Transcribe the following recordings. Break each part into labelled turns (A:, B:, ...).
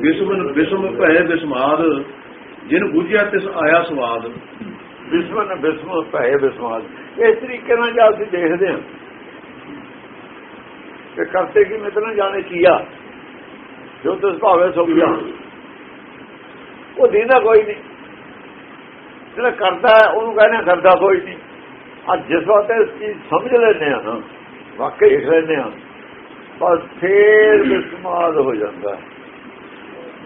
A: ਵਿਸ਼ਵਨ ਵਿਸ਼ਮ ਭੈ ਵਿਸਮਾਦ ਜਿਨ ਬੁਝਿਆ ਤਿਸ ਆਇਆ ਸਵਾਦ।
B: ਵਿਸਮਨ ਵਿਸਮ ਭੈ ਵਿਸਮਾਦ ਇਸ ਤਰੀਕੇ ਨਾਲ ਜਦ ਅਸੀਂ ਦੇਖਦੇ ਹਾਂ ਕਿ ਕਰਤੇ ਕੀ ਮਿਤਨ ਜਾਣੇ ਕੀਆ ਜੋ ਤਿਸ ਭਾਵੇ ਸੋ ਗਿਆ ਉਹ ਦੀਨਾ ਕੋਈ ਨਹੀਂ। ਜਿਹੜਾ ਕਰਦਾ ਹੈ, ਉਹਨੂੰ ਕਹਿੰਦੇ ਕਰਦਾ ਕੋਈ ਨਹੀਂ। ਆ ਜਿਸ ਵਾਤੇ ਇਸ ਚੀਜ਼ ਸਮਝ ਲੈਂਦੇ ਆ ਨਾ, ਵਾਕਈ ਦੇਖ ਲੈਂਦੇ ਆ ਬਸ ਫੇਰ ਬਿਸਮਾਦ ਹੋ ਜਾਂਦਾ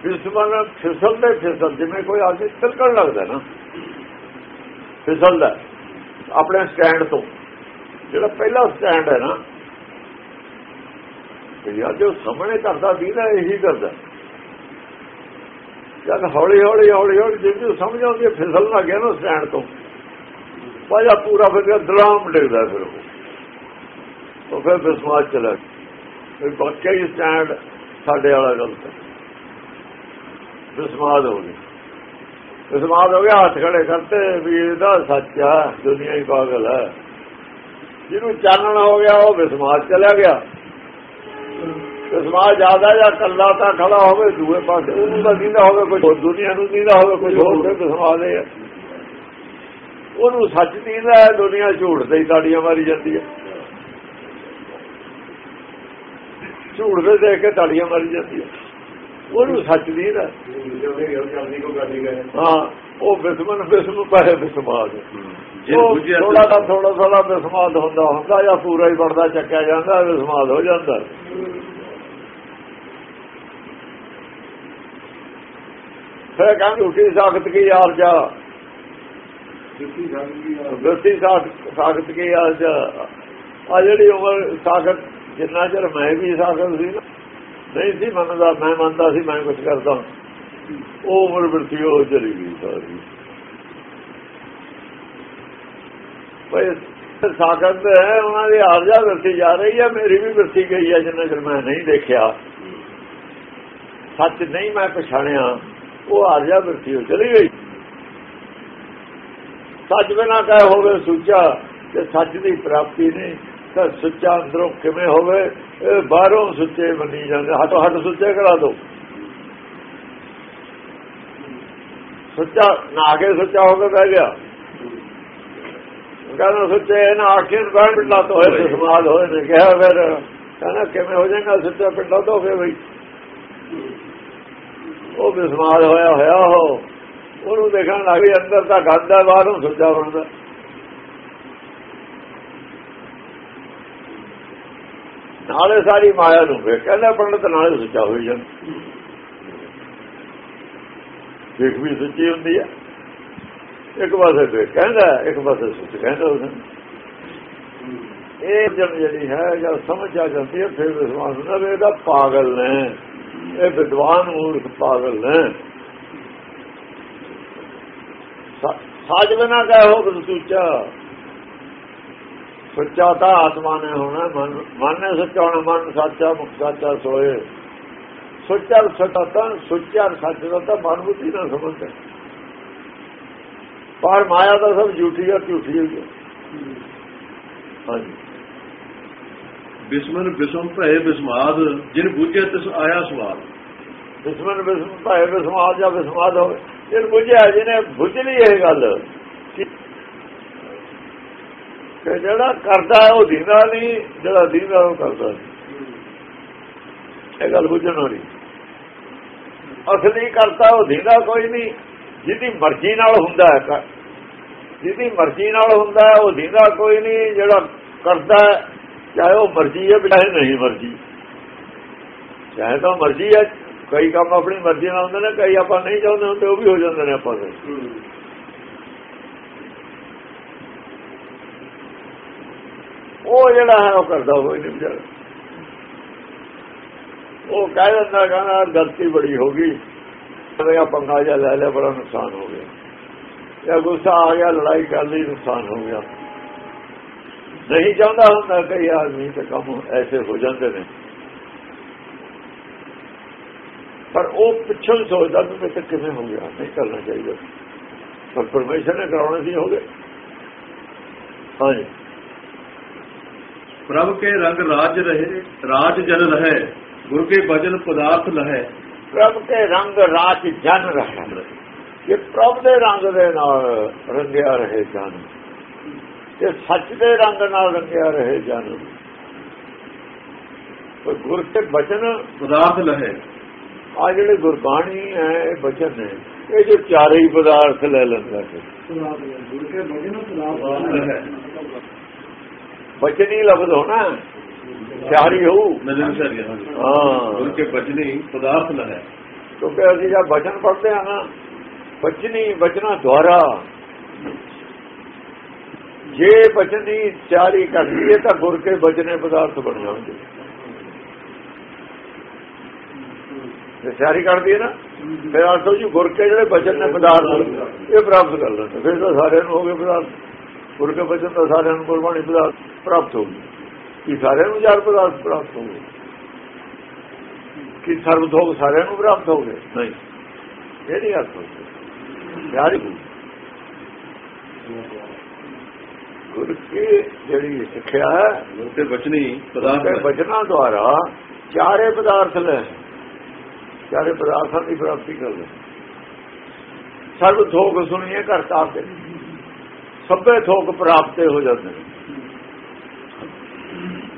B: ਬਿਸਮਾਨ ਫਿਸਲਦੇ ਫਿਸਲ, ਜਿਵੇਂ ਕੋਈ ਆਦਮੀ ਤਿਲਕਣ ਲੱਗਦਾ ਨਾ, ਫਿਸਲਦਾ, ਆਪਣੇ ਸਟੈਂਡ ਤੋਂ। ਜਿਹੜਾ ਪਹਿਲਾ ਸਟੈਂਡ ਹੈ ਨਾ ਇਹ ਜੋ ਸਾਹਮਣੇ ਕਰਦਾ ਸੀ ਨਾ, ਇਹੀ ਕਰਦਾ। ਜਦ ਹੌਲੀ ਹੌਲੀ ਹੌਲੀ ਹੌਲੀ ਜਿਵੇਂ ਸਮਝ ਆਉਂਦੀ ਫਿਸਲ ਲੱਗ ਗਿਆ ਨਾ ਸਟੈਂਡ ਤੋਂ। ਬਾਜਾ ਪੂਰਾ ਫਿਰ ਦਰਾਮ ਡਿੱਗਦਾ ਫਿਰ ਉਹ। ਫਿਰ ਵਿਸਵਾਸ ਚਲਾ ਫਿਰ ਬਾਕੀ ਹੀ ਸਟੈਂਡ ਸਾਡੇ ਵਾਲਾ ਗਲਤ ਵਿਸਵਾਸ ਹੋ ਗਿਆ ਵਿਸਵਾਸ ਹੋ ਗਿਆ, ਹੱਥ ਖੜੇ ਕਰਤੇ ਵੀ ਇਹਦਾ ਸੱਚ ਆ, ਦੁਨੀਆ ਹੀ ਪਾਗਲ ਹੈ ਜਿਹਨੂੰ ਚਾਨਣ ਹੋ ਗਿਆ, ਉਹ ਵਿਸਮਾਦ ਚਲਾ ਗਿਆ। ਵਿਸਵਾਸ ਜ਼ਿਆਦਾ ਜਾਂ ਕੱਲਾ ਤਾਂ ਖੜਾ ਹੋਵੇ, ਦੂਏ ਪਾਸੇ ਉਹਨੂੰ ਤਾਂ ਦੀਦਾ ਹੋਵੇ, ਕੋਈ ਦੁਨੀਆ ਨੂੰ ਦੀਦਾ ਹੋਵੇ, ਕੋਈ ਹੋਰ ਤੇ ਵਿਸਵਾਸ ਹੈ ਉਹਨੂੰ ਸੱਚ ਦੀਦਾ ਹੈ, ਦੁਨੀਆ ਝੂਠ ਤੇ ਹੀ ਤਾੜੀਆਂ ਮਾਰੀ ਜਾਂਦੀ ਹੈ। ਝੂਠ ਦੇ ਦੇਖ ਕੇ ਤਾੜੀਆਂ ਮਾਰੀ ਜਾਂਦੀ ਹੈ। ਉਹਨੂੰ ਸੱਚ ਦੀਦਾ ਹਾਂ ਉਹ ਬਿਸਮਨ ਬਿਸਮ ਪਾਏ ਬਿਸਮਾਦ ਥੋੜਾ ਦਾ ਥੋੜਾ ਥੋੜਾ ਬਿਸਮਾਦ ਹੁੰਦਾ ਹੁੰਦਾ ਜਾਂ ਪੂਰਾ ਹੀ ਬਣਦਾ ਚੱਕਿਆ ਜਾਂਦਾ ਬਿਸਮਾਦ ਹੋ ਜਾਂਦਾ। ਫਿਰ ਕਹਿੰਦੇ ਉਠੀ ਸਾਖਤ ਕੀ ਯਾਰ ਜਾ ਦਸੀ ਸਾਖਤ ਕੀ ਯਾਰ ਜਾ ਆ ਜਿਹੜੀ ਉਮਰ ਸਾਖਤ ਜਿੰਨਾ ਚਿਰ ਮੈਂ ਵੀ ਸਾਖਤ ਸੀ ਨਾ ਨਹੀਂ ਸੀ ਮੰਨਦਾ, ਮੈਂ ਮੰਨਦਾ ਸੀ, ਮੈਂ ਕੁਝ ਕਰਦਾ। ਉਹ ਉਮਰ ਬਿਰਤੀ ਉਹ ਚਲੀ ਗਈ ਸਾਰੀ। ਭਾਈ ਸਾਖਤ ਹੈ, ਉਹਨਾਂ ਦੀ ਆਰਜਾ ਵਰਤੀ ਜਾ ਰਹੀ ਹੈ, ਮੇਰੀ ਵੀ ਵਰਤੀ ਗਈ ਹੈ, ਜਿੰਨਾ ਚਿਰ ਮੈਂ ਨਹੀਂ ਦੇਖਿਆ। ਸੱਚ ਨਹੀਂ ਮੈਂ ਪਛਾਣਿਆ, ਉਹ ਆਰਜਾ ਵਰਤੀ ਹੋ ਚਲੀ ਗਈ। ਸੱਚ ਬਿਨਾ ਕਹੇ ਹੋਵੇ ਸੁੱਚਾ ਤੇ ਸੱਚ ਦੀ ਪ੍ਰਾਪਤੀ ਨਹੀਂ। ਤਾਂ ਸੁੱਚਾ ਅੰਦਰੋਂ ਕਿਵੇਂ ਹੋਵੇ ਇਹ ਬਾਹਰੋਂ ਸੁੱਚੇ ਬਣੀ ਜਾਂਦੇ ਹੱਥੋਂ ਹੱਥ ਸੁੱਚੇ ਕਰਾ ਦੋ। ਸੁੱਚਾ ਨਾ ਕੇ ਸੁੱਚਾ ਹੋ ਕੇ ਬਹਿ ਗਿਆ। ਕਹਿੰਦਾ ਸੁੱਚੇ ਨਾ ਆਖਿਰ ਬੈਠ ਪਿੰਡਾ ਤੋਂ ਹੋਏ। ਸਮਾਦ ਹੋਏ ਨੇ ਕਿਹਾ ਫਿਰ ਕਹਿੰਦਾ ਕਿਵੇਂ ਹੋ ਜਾਏਗਾ ਸੁੱਚਾ ਪਿੰਡਾ ਤੋਂ ਫੇ ਬਈ। ਉਹ ਬਿਸਮਾਦ ਹੋਇਆ ਹੋਇਆ ਉਹ। ਉਹਨੂੰ ਦੇਖਣ ਲੱਗ ਗਈ ਅੰਦਰ ਤਾਂ ਗੰਦਾ ਬਾਹਰੋਂ ਸੁੱਚਾ ਬਣਦਾ। ਨਾਲੇ ਸਾਰੀ ਮਾਇਆ ਨੂੰ ਵੇ ਕਹਿੰਦਾ ਪੰਡਤ ਨਾਲੇ ਸੁੱਚਾ ਹੋਈ ਜਾਂਦਾ। ਇੱਕ ਵੀ ਸੁੱਚੀ ਹੁੰਦੀ ਹੈ ਇੱਕ ਪਾਸੇ ਵੇ ਕਹਿੰਦਾ, ਇੱਕ ਪਾਸੇ ਸੁੱਚ ਕਹਿੰਦਾ ਉਹ ਇਹ ਜਨ ਜਿਹੜੀ ਹੈ, ਜਦ ਸਮਝ ਆ ਜਾਂਦੀ ਹੈ, ਫਿਰ ਵਿਸ਼ਵਾਸ ਹੁੰਦਾ ਵੀ ਇਹਦਾ ਪਾਗਲ ਨੇ। ਇਹ ਵਿਦਵਾਨ ਮੂਰਖ ਪਾਗਲ ਨੇ। ਸਾਜ ਬਿਨਾ ਕਹੇ ਸੁੱਚਾ ਸੱਚਾ ਤਾਂ ਆਤਮਾ ਨੇ ਹੋਣਾ ਮਨ ਮਨ ਨੇ ਸੱਚਾ ਹੋਣਾ ਮਨ ਸੱਚਾ ਮੁਖ ਸੱਚਾ ਸੋਏ। ਸੱਚਾ ਸੱਚਾ ਤਾਂ ਸੱਚਾ ਸੱਚ ਦਾ ਤਾਂ ਮਨ ਬੁੱਧੀ ਨਾਲ ਸੰਬੰਧ ਹੈ। ਪਰ ਮਾਇਆ ਦਾ ਸਭ ਝੂਠੀ ਹੈ ਝੂਠੀ ਹੈ। ਹਾਂਜੀ।
A: ਬਿਸਮਨ ਬਿਸਮ ਭੈ ਬਿਸਮਾਦ ਜਿਨ ਬੁਝਿਆ ਤਿਸ ਆਇਆ ਸਵਾਦ।
B: ਬਿਸਮਨ ਬਿਸਮ ਭੈ ਬਿਸਮਾਦ ਜਾਂ ਬਿਸਮਾਦ ਹੋਵੇ ਇਹ ਬੁਝਿਆ ਜਿਹਨੇ ਬੁੱਝ ਲਈ ਇਹ ਗੱਲ। ਕਿ ਜਿਹੜਾ ਕਰਦਾ ਉਹ ਦੀਦਾ ਨਹੀਂ, ਜਿਹੜਾ ਦੀਦਾ ਉਹ ਕਰਦਾ ਇਹ ਗੱਲ ਬੁੱਝਣ ਵਾਲੀ। ਅਸਲੀ ਕਰਤਾ ਉਹ ਦੀਦਾ ਕੋਈ ਨਹੀਂ। ਜਿਹਦੀ ਮਰਜ਼ੀ ਨਾਲ ਹੁੰਦਾ ਹੈ ਜਿਹਦੀ ਮਰਜ਼ੀ ਨਾਲ ਹੁੰਦਾ ਉਹ ਦੀਦਾ ਕੋਈ ਨਹੀਂ। ਜਿਹੜਾ ਕਰਦਾ ਚਾਹੇ ਉਹ ਮਰਜ਼ੀ ਹੈ ਚਾਹੇ ਨਹੀਂ ਮਰਜ਼ੀ। ਚਾਹੇ ਤਾਂ ਮਰਜ਼ੀ ਹੈ। ਕਈ ਕੰਮ ਆਪਣੀ ਮਰਜ਼ੀ ਨਾਲ ਹੁੰਦੇ ਨੇ, ਕਈ ਆਪਾਂ ਨਹੀਂ ਚਾਹੁੰਦੇ ਹੁੰਦੇ, ਉਹ ਵੀ ਹੋ ਜਾਂਦੇ ਨੇ ਆਪਾਂ ਦੇ। ਉਹ ਜਿਹੜਾ ਹੈ ਉਹ ਕਰਦਾ ਹੋਵੇ ਨਹੀਂ ਵਿਚਾਰਾ। ਉਹ ਕਹਿ ਦਿੰਦਾ, ਕਹਿੰਦਾ ਗਲਤੀ ਬੜੀ ਹੋ ਗਈ। ਮੇਰਾ ਪੰਗਾ ਜਿਹਾ ਲੈ ਲਿਆ, ਬੜਾ ਨੁਕਸਾਨ ਹੋ ਗਿਆ। ਜਾਂ ਗੁੱਸਾ ਆ ਗਿਆ, ਲੜਾਈ ਕਰ ਲਈ ਨੁਕਸਾਨ ਹੋ ਗਿਆ। ਨਹੀਂ ਚਾਹੁੰਦਾ ਹੁੰਦਾ ਕਈ ਆਦਮੀ ਤੇ ਕੰਮ ਐਸੇ ਹੋ ਜਾਂਦੇ ਨੇ। ਪਰ ਉਹ ਪਿੱਛੋਂ ਸੋਚਦਾ ਵੀ ਮੈਂ ਕਿਵੇਂ ਹੋ ਗਿਆ, ਨਹੀਂ ਕਰਨਾ ਚਾਹੀਦਾ। ਪਰ ਪਰਮੇਸ਼ਰ ਨੇ ਕਰਾਉਣਾ ਸੀ, ਹੋ ਗਏ। ਹਾਂਜੀ।
A: ਪ੍ਰਭ ਕੇ ਰੰਗ ਰਾਜ ਰਹੇ ਰਾਜ ਜਨ ਰਹੇ ਗੁਰ ਕੇ ਬਚਨ ਪਦਾਰਥ ਲਹੈ।
B: ਪ੍ਰਭ ਕੇ ਰੰਗ ਰਾਜ ਜਨ ਰਹੇ। ਇਹ ਪ੍ਰਭ ਦੇ ਰੰਗ ਦੇ ਨਾਲ ਰੰਗਿਆ ਰਹੇ ਜਨ ਤੇ ਸੱਚ ਦੇ ਰੰਗ ਨਾਲ ਰੰਗਿਆ ਰਹੇ ਜਨ ਉਹ ਗੁਰ ਕੇ ਬਚਨ
A: ਪਦਾਰਥ ਲਹੇ।
B: ਆ ਜਿਹੜੇ ਗੁਰਬਾਣੀ ਹੈ ਇਹ ਬਚਨ ਨੇ ਇਹ ਜੋ ਚਾਰੇ ਹੀ ਪਦਾਰਥ ਲੈ ਲੈਂਦਾ ਹੈ।
A: ਲਹੇ।
B: ਬਚਨ ਹੀ ਲਫ਼ਜ਼ ਹੋਣਾ ਚਾਰੀ ਹੋਊ ਹਾਂ
A: ਗੁਰ ਕੇ ਬਚਨੀ ਪਦਾਰਥ ਲਹੇ
B: ਕਿਉਂਕਿ ਅਸੀਂ ਜਦ ਬਚਨ ਪੜ੍ਹਦੇ ਆ ਨਾ ਬਚਨੀ ਬਚਨਾ ਦੁਆਰਾ। ਜੇ ਬਚਨੀ ਚਾਰੀ ਕਰਦੀ ਹੈ ਤਾਂ ਗੁਰ ਕੇ ਬਚਨੇ ਪਦਾਰਥ ਬਣ ਜਾਣਗੇ। ਜੇ ਚਾਰੀ ਕਰਦੀ ਹੈ ਨਾ ਫਿਰ ਆਸੋ ਜੀ ਗੁਰ ਕੇ ਜਿਹੜੇ ਬਚਨ ਨੇ ਪਦਾਰਥ ਇਹ ਪ੍ਰਾਪਤ ਕਰ ਲੈਂਦੇ। ਫਿਰ ਤਾਂ ਸਾਰਿਆਂ ਨੂੰ ਹੋ ਗਏ ਪਦਾਰਥ। ਗੁਰ ਕੇ ਬਚਨ ਤਾਂ ਸਾਰਿਆਂ ਨੂੰ ਗੁਰਬਾਣੀ ਪ੍ਰਾਪਤ ਹੋ ਗਈ। ਕੀ ਸਾਰਿਆਂ ਨੂੰ ਚਾਰ ਪਦਾਰਥ ਪ੍ਰਾਪਤ ਹੋ ਗਏ। ਕਿ ਸਰਬ ਭੋਗ ਸਾਰਿਆਂ ਨੂੰ ਪ੍ਰਾਪਤ ਹੋ ਗਏ। ਨਹੀਂ। ਇਹ ਨਹੀਂ ਅਰਥ ਹੁੰਦਾ ਯਾਰੀ ਗੁਰ। ਕੀ ਜਿਹੜੀ ਸਿੱਖਿਆ ਹੈ
A: ਗੁਰ ਕੇ ਬਚਨੀ ਪਦਾਰਥ
B: ਤੇ ਬਚਨਾਂ ਦੁਆਰਾ ਚਾਰੇ ਪਦਾਰਥ ਲੈ। ਚਾਰੇ ਪਦਾਰਥਾਂ ਦੀ ਪ੍ਰਾਪਤੀ ਕਰ ਲੈ। ਸਰਬ ਥੋਕ ਸੁਣੀਏ ਘਰ ਤਾਪ ਦੇ ਸਭੇ ਥੋਕ ਪ੍ਰਾਪਤੇ ਹੋ ਜਾਂਦੇ ਨੇ।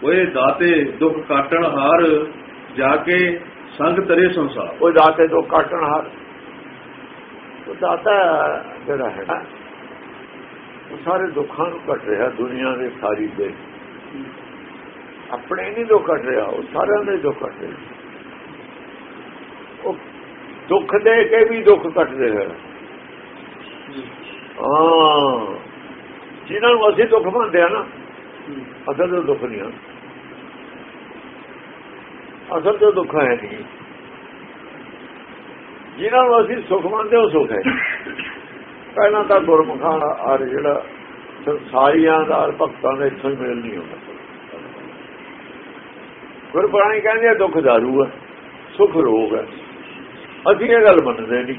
A: ਓਏ ਦਾਤੇ ਦੁੱਖ ਕਾਟਣ ਹਾਰ ਜਾ ਕੇ ਸੰਗ ਤਰੇ ਸੰਸਾਰ।
B: ਉਹ ਦਾਤੇ ਤੋਂ ਕਾਟਣ ਹਾਰ। ਉਹ ਦਾਤਾ ਜਿਹੜਾ ਹੈ ਉਹ ਸਾਰੇ ਦੁੱਖਾਂ ਨੂੰ ਕੱਟ ਰਿਹਾ ਦੁਨੀਆ ਦੇ ਸਾਰੀ ਦੇ। ਆਪਣੇ ਨਹੀਂ ਦੁੱਖ ਕੱਟ ਰਿਹਾ ਉਹ ਸਾਰਿਆਂ ਦੇ ਦੁੱਖ ਕੱਟ ਰਿਹਾ। ਉਹ ਦੁੱਖ ਦੇ ਕੇ ਵੀ ਦੁੱਖ ਕੱਟ ਰਿਹਾ। ਹਾਂ। ਜਿਨ੍ਹਾਂ ਨੂੰ ਅਸੀਂ ਦੁੱਖ ਮੰਨਦੇ ਆ ਨਾ, ਅਸਲ ਤੋਂ ਦੁੱਖ ਨਹੀਂ ਆ। ਅਸਲ ਤੋਂ ਦੁੱਖ ਹੈ ਨਹੀਂ। ਜਿਨ੍ਹਾਂ ਨੂੰ ਅਸੀਂ ਸੁਖ ਮੰਨਦੇ ਉਹ ਸੁਖ ਹੈ। ਪਹਿਲਾਂ ਤਾਂ ਗੁਰਮੁਖਾਂ ਦਾ ਜਿਹੜਾ ਸੰਸਾਰੀਆਂ ਦਾ ਔਰ ਭਗਤਾਂ ਦਾ ਇੱਥੋਂ ਹੀ ਮੇਲ ਨਹੀਂ ਹੁੰਦਾ। ਗੁਰਪੁਰਾਣੀ ਕਹਿੰਦੇ ਆ ਦੁੱਖ ਦਾਰੂ ਹੈ, ਸੁਖ ਰੋਗ ਹੈ। ਅਸੀਂ ਇਹ ਗੱਲ ਮੰਨਦੇ ਨਹੀਂ।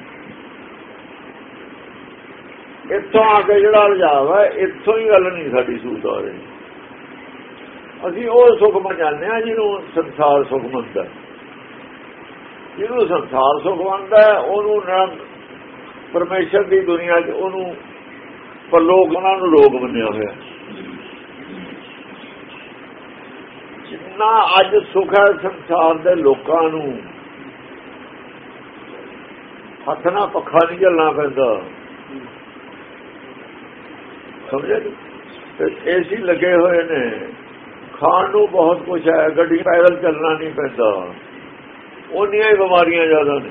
B: ਇੱਥੋਂ ਆ ਕੇ ਜਿਹੜਾ ਰਜਾਵ ਹੈ, ਇੱਥੋਂ ਹੀ ਗੱਲ ਨਹੀਂ ਸਾਡੀ ਸੂਤ ਆ ਰਹੀ। ਅਸੀਂ ਉਹ ਸੁਖ ਮੰਨ ਜਾਂਦੇ ਆ ਜਿਹਨੂੰ ਸੰਸਾਰ ਸੁਖ ਮੰਨਦਾ ਜਿਹਨੂੰ ਸੰਸਾਰ ਸੁਖ ਮੰਨਦਾ ਉਹਨੂੰ ਨਾ ਪਰਮੇਸ਼ਰ ਦੀ ਦੁਨੀਆ 'ਚ ਉਹਨੂੰ ਪਰਲੋਕ ਉਹਨਾਂ ਨੂੰ ਲੋਕ ਮੰਨਿਆ ਹੋਇਆ। ਜਿੰਨਾ ਅੱਜ ਸੁਖ ਹੈ ਸੰਸਾਰ ਦੇ ਲੋਕਾਂ ਨੂੰ, ਹੱਥ ਨਾਲ ਪੱਖਾ ਨਹੀਂ ਝੱਲਣਾ ਪੈਂਦਾ। ਸਮਝੇ ਜੀ? ਤੇ ਏਸੀ ਲੱਗੇ ਹੋਏ ਨੇ। ਖਾਣ ਨੂੰ ਬਹੁਤ ਕੁਝ ਹੈ, ਗੱਡੀ ਪੈਦਲ ਚੱਲਣਾ ਨਹੀਂ ਪੈਂਦਾ। ਉਹਨੀਆਂ ਹੀ ਬਿਮਾਰੀਆਂ ਜ਼ਿਆਦਾ ਨੇ।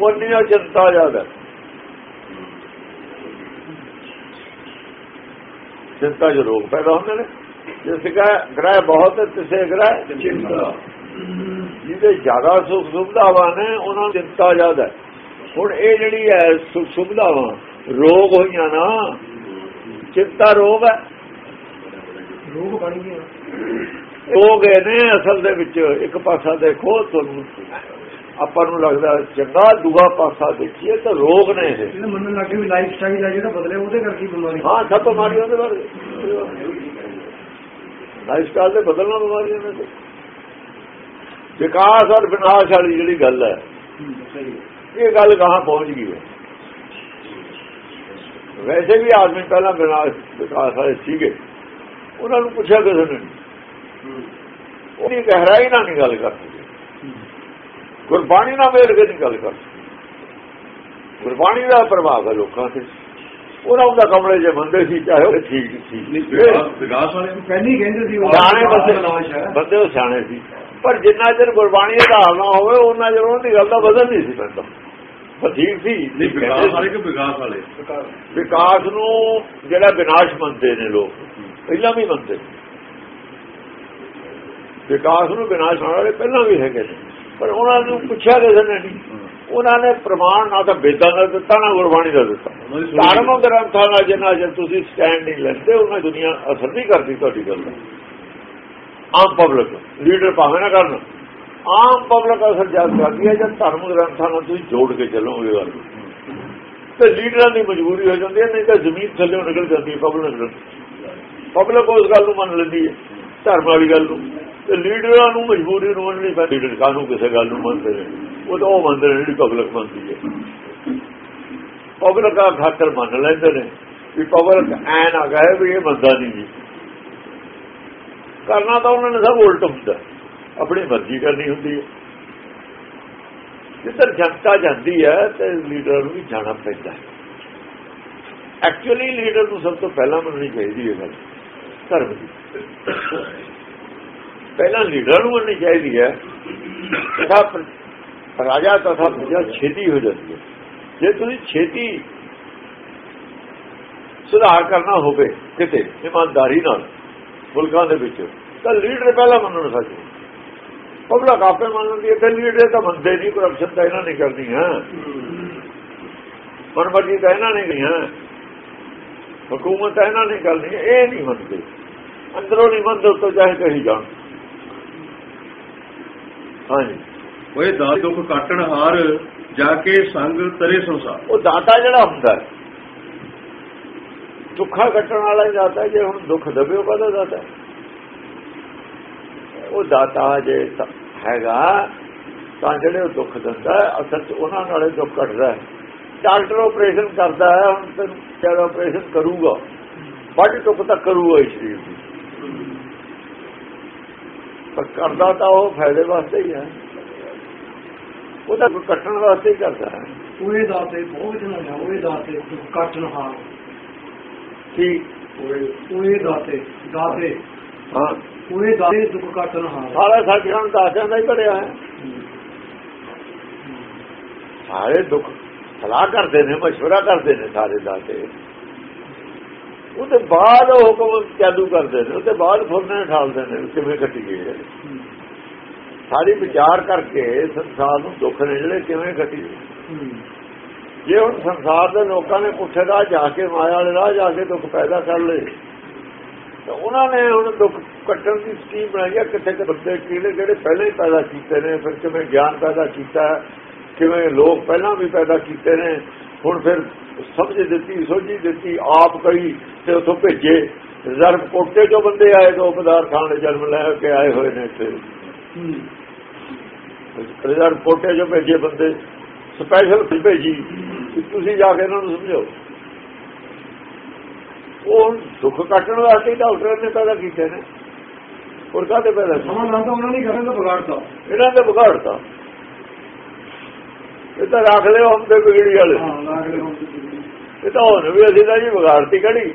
B: ਉਹਨੀਆਂ ਚਿੰਤਾ ਜ਼ਿਆਦਾ। ਚਿੰਤਾ ਜੋ ਰੋਗ ਪੈਦਾ ਹੁੰਦੇ ਨੇ। ਜਿਸ ਕਾ ਗ੍ਰਹਿ ਬਹੁਤ ਹੈ, ਤਿਸੇ ਗ੍ਰਹਿ ਚਿੰਤਾ। ਜਿਹਦੇ ਜ਼ਿਆਦਾ ਸੁਖ ਸੁਵਿਧਾਵਾਂ ਨੇ, ਉਹਨਾਂ ਨੂੰ ਚਿੰਤਾ ਜ਼ਿਆਦਾ ਹੁਣ ਇਹ ਜਿਹੜੀ ਹੈ ਸੁਖ ਸੁਵਿਧਾਵਾਂ ਰੋਗ ਹੋਈਆਂ ਨਾ ਚਿੰਤਾ ਰੋਗ ਹੈ।
C: ਰੋਗ ਬਣ ਗਏ
B: ਰੋਗ ਨੇ ਅਸਲ ਦੇ ਵਿੱਚ ਇੱਕ ਪਾਸਾ ਦੇਖੋ ਤੁਹਾਨੂੰ ਆਪਾਂ ਨੂੰ ਲੱਗਦਾ ਚੰਗਾ ਦੂਆ ਪਾਸਾ ਦੇਖੀਏ ਤਾਂ ਰੋਗ ਨੇ ਇਹ।
C: ਇਹਨਾਂ ਮੰਨਣ ਲੱਗੇ ਵੀ ਲਾਈਫ ਸਟਾਈਲ ਹੈ ਜਿਹੜਾ ਬਦਲੇ ਉਹਦੇ ਕਰਕੇ ਬਿਮਾਰੀ
B: ਹਾਂ ਸਭ ਬਿਮਾਰੀਆਂ ਦੇ ਬਾਰੇ। ਲਾਈਫ ਸਟਾਈਲ ਦੇ ਬਦਲਣਾ ਬਿਮਾਰੀਆਂ ਨੇ ਤੇ। ਵਿਕਾਸ ਔਰ ਵਿਨਾਸ਼ ਵਾਲੀ ਜਿਹੜੀ ਗੱਲ ਹੈ ਇਹ ਗੱਲ ਕਹਾਂ ਪਹੁੰਚ ਗਈ ਹੈ। ਵੈਸੇ ਵੀ ਆਦਮੀ ਪਹਿਲਾਂ ਵਿਨਾਸ਼ ਵਿਕਾਸ ਵਾਲੇ ਸੀਗੇ। ਉਹਨਾਂ ਨੂੰ ਪੁੱਛਿਆ ਕਿਸੇ ਨੇ। ਉਹਦੀ ਗਹਿਰਾਈ ਨਾਲ ਨਹੀਂ ਗੱਲ ਕਰ ਸਕਦੇ ਗੁਰਬਾਣੀ ਨਾਲ ਮੇਲ ਕੇ ਨਹੀਂ ਗੱਲ ਕਰ ਸਕਦੇ ਗੁਰਬਾਣੀ ਦਾ ਪ੍ਰਭਾਵ ਹੈ ਲੋਕਾਂ ਤੇ। ਉਹਨਾਂ ਦਾ ਕਮਲੇ ਜੇ ਬੰਦੇ ਸੀ ਚਾਹੇ ਉਹ ਠੀਕ ਸੀ।
A: ਵਿਕਾਸ ਵਾਲੇ ਨੂੰ
C: ਪਹਿਲੀ ਕਹਿੰਦੇ ਸੀ ਉਹ
B: ਸਿਆਣੇ ਬੰਦੇ ਬੰਦੇ ਉਹ ਸਿਆਣੇ ਸੀ। ਪਰ ਜਿੰਨਾ ਚਿਰ ਗੁਰਬਾਣੀ ਦਾ ਧਾਰਨਾ ਹੋਵੇ ਉਹਨਾਂ ਚਿਰ ਉਹਨਾਂ ਦੀ ਗੱਲ ਦਾ ਬਦਲ ਨਹੀਂ ਸੀ ਪੈਂਦਾ। ਠੀਕ ਸੀ।
A: ਨਹੀਂ ਵਿਕਾਸ ਵਾਲੇ ਕਿ ਵਿਕਾਸ ਵਾਲੇ?
B: ਵਿਕਾਸ। ਨੂੰ ਜਿਹੜਾ ਵਿਨਾਸ਼ ਮੰਨਦੇ ਨੇ ਲੋਕ ਪਹਿਲਾਂ ਵੀ ਮੰਨਦੇ ਵਿਕਾਸ ਨੂੰ ਵਿਨਾਸ਼ ਵਾਲੇ ਪਹਿਲਾਂ ਵੀ ਹੈਗੇ ਨੇ। ਪਰ ਉਹਨਾਂ ਨੂੰ ਪੁੱਛਿਆ ਕਿਸੇ ਨੇ ਨਹੀਂ। ਉਹਨਾਂ ਨੇ ਪ੍ਰਮਾਣ ਨਾ ਤਾਂ ਵੇਦਾਂ ਦਾ ਦਿੱਤਾ ਨਾ ਗੁਰਬਾਣੀ ਦਾ ਦਿੱਤਾ।
A: ਦੀ
B: ਧਰਮ ਗ੍ਰੰਥਾਂ ਨਾਲ ਜਿੰਨਾ ਜੇ ਤੁਸੀਂ ਸਟੈਂਡ ਨਹੀਂ ਲੈਂਦੇ ਉਹਨਾਂ ਦੁਨੀਆ ਅਸਰ ਨਹੀਂ ਕਰਦੀ ਤੁਹਾਡੀ ਗੱਲ ਦਾ। ਆਮ ਪਬਲਿਕ ਲੀਡਰ ਭਾਵੇਂ ਨਾ ਕਰਨ। ਆਮ ਪਬਲਿਕ ਅਸਰ ਜਦ ਕਰਦੀ ਹੈ, ਜਦ ਧਰਮ ਗ੍ਰੰਥਾਂ ਨੂੰ ਤੁਸੀਂ ਜੋੜ ਕੇ ਚੱਲੋਗੇ ਗੱਲ। ਤੇ ਲੀਡਰਾਂ ਦੀ ਮਜਬੂਰੀ ਹੋ ਜਾਂਦੀ ਹੈ, ਨਹੀਂ ਤਾਂ ਜ਼ਮੀਨ ਥੱਲੇ ਨਿਕਲ ਜਾਂਦੀ ਹੈ ਪਬਲਿਕ ਪਬਲਿਕ ਉਸ ਗੱਲ ਨੂੰ ਮੰਨ ਲੈਂਦੀ ਹੈ, ਧਰਮ ਵਾਲੀ ਗੱਲ ਨੂੰ। ਤੇ ਲੀਡਰਾਂ ਨੂੰ ਮਜਬੂਰੀ ਨੂੰ ਮੰਨਣੀ ਪੈਂਦੀ ਲੀਡਰ ਕਾਹਨੂੰ ਕਿਸੇ ਗੱਲ ਨੂੰ ਮੰਨਦੇ ਨੇ? ਉਹ ਤਾਂ ਉਹ ਮੰਨਦੇ ਨੇ ਜਿਹੜੀ ਪਬਲਿਕ ਮੰਨਦੀ ਹੈ। ਪਬਲਿਕ ਆ ਖਾਤਰ ਮੰਨ ਲੈਂਦੇ ਨੇ ਵੀ ਪਬਲਿਕ ਐ ਨਾ ਕਹੇ ਵੀ ਇਹ ਮੰਨਦਾ ਨਹੀਂ ਜੀ। ਕਰਨਾ ਤਾਂ ਉਹਨਾਂ ਨੇ ਸਭ ਉਲਟ ਹੁੰਦਾ। ਆਪਣੀ ਮਰਜ਼ੀ ਕਰਨੀ ਹੁੰਦੀ ਹੈ। ਜਿੱਧਰ ਜਨਤਾ ਜਾਂਦੀ ਹੈ ਤੇ ਲੀਡਰ ਨੂੰ ਵੀ ਜਾਣਾ ਪੈਂਦਾ ਹੈ। ਐਕਚੁਅਲੀ ਲੀਡਰ ਨੂੰ ਸਭ ਤੋਂ ਪਹਿਲਾਂ ਮੰਨਣੀ ਚਾਹੀਦੀ ਹੈ ਗੱਲ, ਧਰਮ ਦੀ। ਪਹਿਲਾਂ ਲੀਡਰ ਨੂੰ ਮੰਨਣੀ ਚਾਹੀਦੀ ਹੈ। ਤਥਾ ਰਾਜਾ ਤਥਾ ਪ੍ਰਜਾ ਛੇਤੀ ਹੋ ਜਾਂਦੀ ਹੈ। ਜੇ ਤੁਸੀਂ ਛੇਤੀ ਸੁਧਾਰ ਕਰਨਾ ਹੋਵੇ ਕਿਤੇ, ਇਮਾਨਦਾਰੀ ਨਾਲ, ਮੁਲਕਾਂ ਦੇ ਵਿੱਚ, ਤਾਂ ਲੀਡਰ ਪਹਿਲਾਂ ਮੰਨਣਾ ਸੱਚ ਪਬਲਿਕ ਆਪੇ ਮੰਨ ਲੈਂਦੀ ਹੈ ਤੇ ਲੀਡਰ ਤਾਂ ਮੰਨਦੇ ਨਹੀਂ ਕਰਪਸ਼ਨ ਤਾਂ ਇਹਨਾਂ ਨੇ ਕਰਨੀ ਹੈ। ਮਨਮਰਜ਼ੀ ਤਾਂ ਇਹਨਾਂ ਨੇ ਨਹੀਂ ਹੈ। ਹਕੂਮਤ ਇਹਨਾਂ ਨੇ ਕਰਨੀ ਹੈ ਇਹ ਨਹੀਂ ਮੰਨਦੇ। ਅੰਦਰੋਂ ਨਹੀਂ ਮੰਨਦੇ ਤੋਂ ਚਾਹੇ ਕਹੀ ਜਾਣ। ਹਾਂਜੀ।
A: ਓਏ ਦਾ ਦੁੱਖ ਕਾਟਣ ਹਾਰ ਜਾ ਕੇ ਸੰਗ ਤਰੇ ਸੰਸਾਰ।
B: ਉਹ ਦਾਤਾ ਜਿਹੜਾ ਹੁੰਦਾ ਹੈ ਦੁੱਖਾਂ ਕੱਟਣ ਵਾਲਾ ਹੀ ਦਾਤਾ। ਜੇ ਹੁਣ ਦੁੱਖ ਦਵੇ ਉਹ ਕਹਦਾ ਦਾਤਾ? ਉਹ ਦਾਤਾ ਜੇ ਹੈਗਾ ਤਾਂ ਜਿਹੜੇ ਉਹ ਦੁੱਖ ਦਿੰਦਾ ਅਸਲ 'ਚ ਉਹਨਾਂ ਨਾਲੇ ਦੁੱਖ ਕੱਟਦਾ ਹੈ। ਡਾਕਟਰ ਆਪਰੇਸ਼ਨ ਕਰਦਾ ਹੈ ਹੁਣ ਤੈਨੂੰ ਜਦ ਆਪਰੇਸ਼ਨ ਕਰੂਗਾ ਵੱਡ ਦੁੱਖ ਤਾਂ ਕਰੂਗਾ ਇਸ ਸਰੀਰ ਦੀ। ਪਰ ਕਰਦਾ ਤਾਂ ਉਹ ਫਾਇਦੇ ਵਾਸਤੇ ਹੀ ਹੈ। ਉਹ ਤਾਂ ਕੱਟਣ ਵਾਸਤੇ ਹੀ ਕਰਦਾ ਹੈ।
C: ਉਹੇ ਦਾਤੇ ਬਹੁਤ ਜਨਾ ਜਾ ਉਹੇ ਦਾਤੇ ਕੱਟਣ ਹਾਰ
B: ਠੀਕ
C: ਉਹੇ ਦਾਤੇ ਦਾਤੇ
B: ਹਾਂ।
C: ਉਹੇ ਦਾਤੇ ਦੁੱਖ ਕੱਟਣ ਹਾਰ
B: ਸਾਰਾ ਸੱਚਖੰਡ ਦਾਸਿਆਂ ਦਾ ਹੀ ਭਰਿਆ ਹੈ ਸਾਰੇ ਦੁੱਖ ਸਲਾਹ ਕਰਦੇ ਨੇ مشورہ ਕਰਦੇ ਨੇ ਸਾਰੇ ਦਾਤੇ ਉਹਦੇ ਬਾਅਦ ਉਹ ਹੁਕਮ ਚਾਲੂ ਕਰਦੇ ਨੇ ਉਹਦੇ ਬਾਅਦ ਫੁਰਨੇ ਠਾਲਦੇ ਨੇ ਕਿਵੇਂ ਕੱਟੀਏ ਸਾਰੀ ਵਿਚਾਰ ਕਰਕੇ ਸੰਸਾਰ ਨੂੰ ਦੁੱਖ ਨੇ ਜਿਹੜੇ ਕਿਵੇਂ ਕੱਟੀਏ ਜੇ ਹੁਣ ਸੰਸਾਰ ਦੇ ਲੋਕਾਂ ਨੇ ਪੁੱਛੇ ਰਾਹ ਜਾ ਕੇ ਮਾਇਆ ਵਾਲੇ ਰਾਹ ਜਾ ਕੇ ਦੁੱਖ ਪੈਦਾ ਕਰ ਲਏ ਤਾਂ ਉਹਨਾਂ ਨੇ ਹੁਣ ਦੁੱਖ ਕੱਟਣ ਦੀ ਸਕੀਮ ਬਣਾਈ ਹੈ ਕਿੱਥੇ ਕਿ ਬੰਦੇ ਕਿਹੜੇ ਜਿਹੜੇ ਪਹਿਲਾਂ ਹੀ ਪੈਦਾ ਕੀਤੇ ਨੇ, ਫਿਰ ਕਿਵੇਂ ਗਿਆਨ ਪੈਦਾ ਕੀਤਾ, ਕਿਵੇਂ ਲੋਕ ਪਹਿਲਾਂ ਵੀ ਪੈਦਾ ਕੀਤੇ ਨੇ, ਹੁਣ ਫਿਰ ਸਮਝ ਦਿੱਤੀ, ਸੋਝੀ ਦਿੱਤੀ, ਆਪ ਕਈ ਤੇ ਉਥੋਂ ਭੇਜੇ। ਰਿਜ਼ਰਵ ਕੋਟੇ ਚੋਂ ਬੰਦੇ ਆਏ, ਦੋ ਪਦਾਰਥਾਂ ਦੇ ਜਨਮ ਲੈ ਕੇ ਆਏ ਹੋਏ ਨੇ ਇੱਥੇ। ਰਿਜ਼ਰਵ ਕੋਟੇ ਚੋਂ ਭੇਜੇ ਬੰਦੇ। ਸਪੈਸ਼ਲ ਭੇਜੀ। ਤੁਸੀਂ ਜਾ ਕੇ ਇਹਨਾਂ ਨੂੰ ਸਮਝੋ ਉਹ ਦੁੱਖ ਕੱਟਣ ਵਾਸਤੇ ਡਾਕਟਰ ਨੇ ਪੈਦਾ ਕੀਤੇ ਨੇ। ਹੋਰ ਕਾਹਦੇ ਪੈਦਾ?
C: ਸਮਾਂ ਲੰਘਦਾ ਉਹਨਾਂ ਨੇ ਕਰਨ ਦਾ ਵਿਗਾੜਤਾ।
B: ਇਹਨਾਂ ਦੇ ਵਿਗਾੜਤਾ। ਇਹ ਤਾਂ ਰੱਖ ਲਿਓ ਹਮਦੇ ਵਿਗੜੀ ਵਾਲੇ। ਇਹ ਤਾਂ ਹੁਣ ਵੀ ਅਸੀਂ ਤਾਂ ਜੀ ਵਿਗਾੜਤੀ ਕੜੀ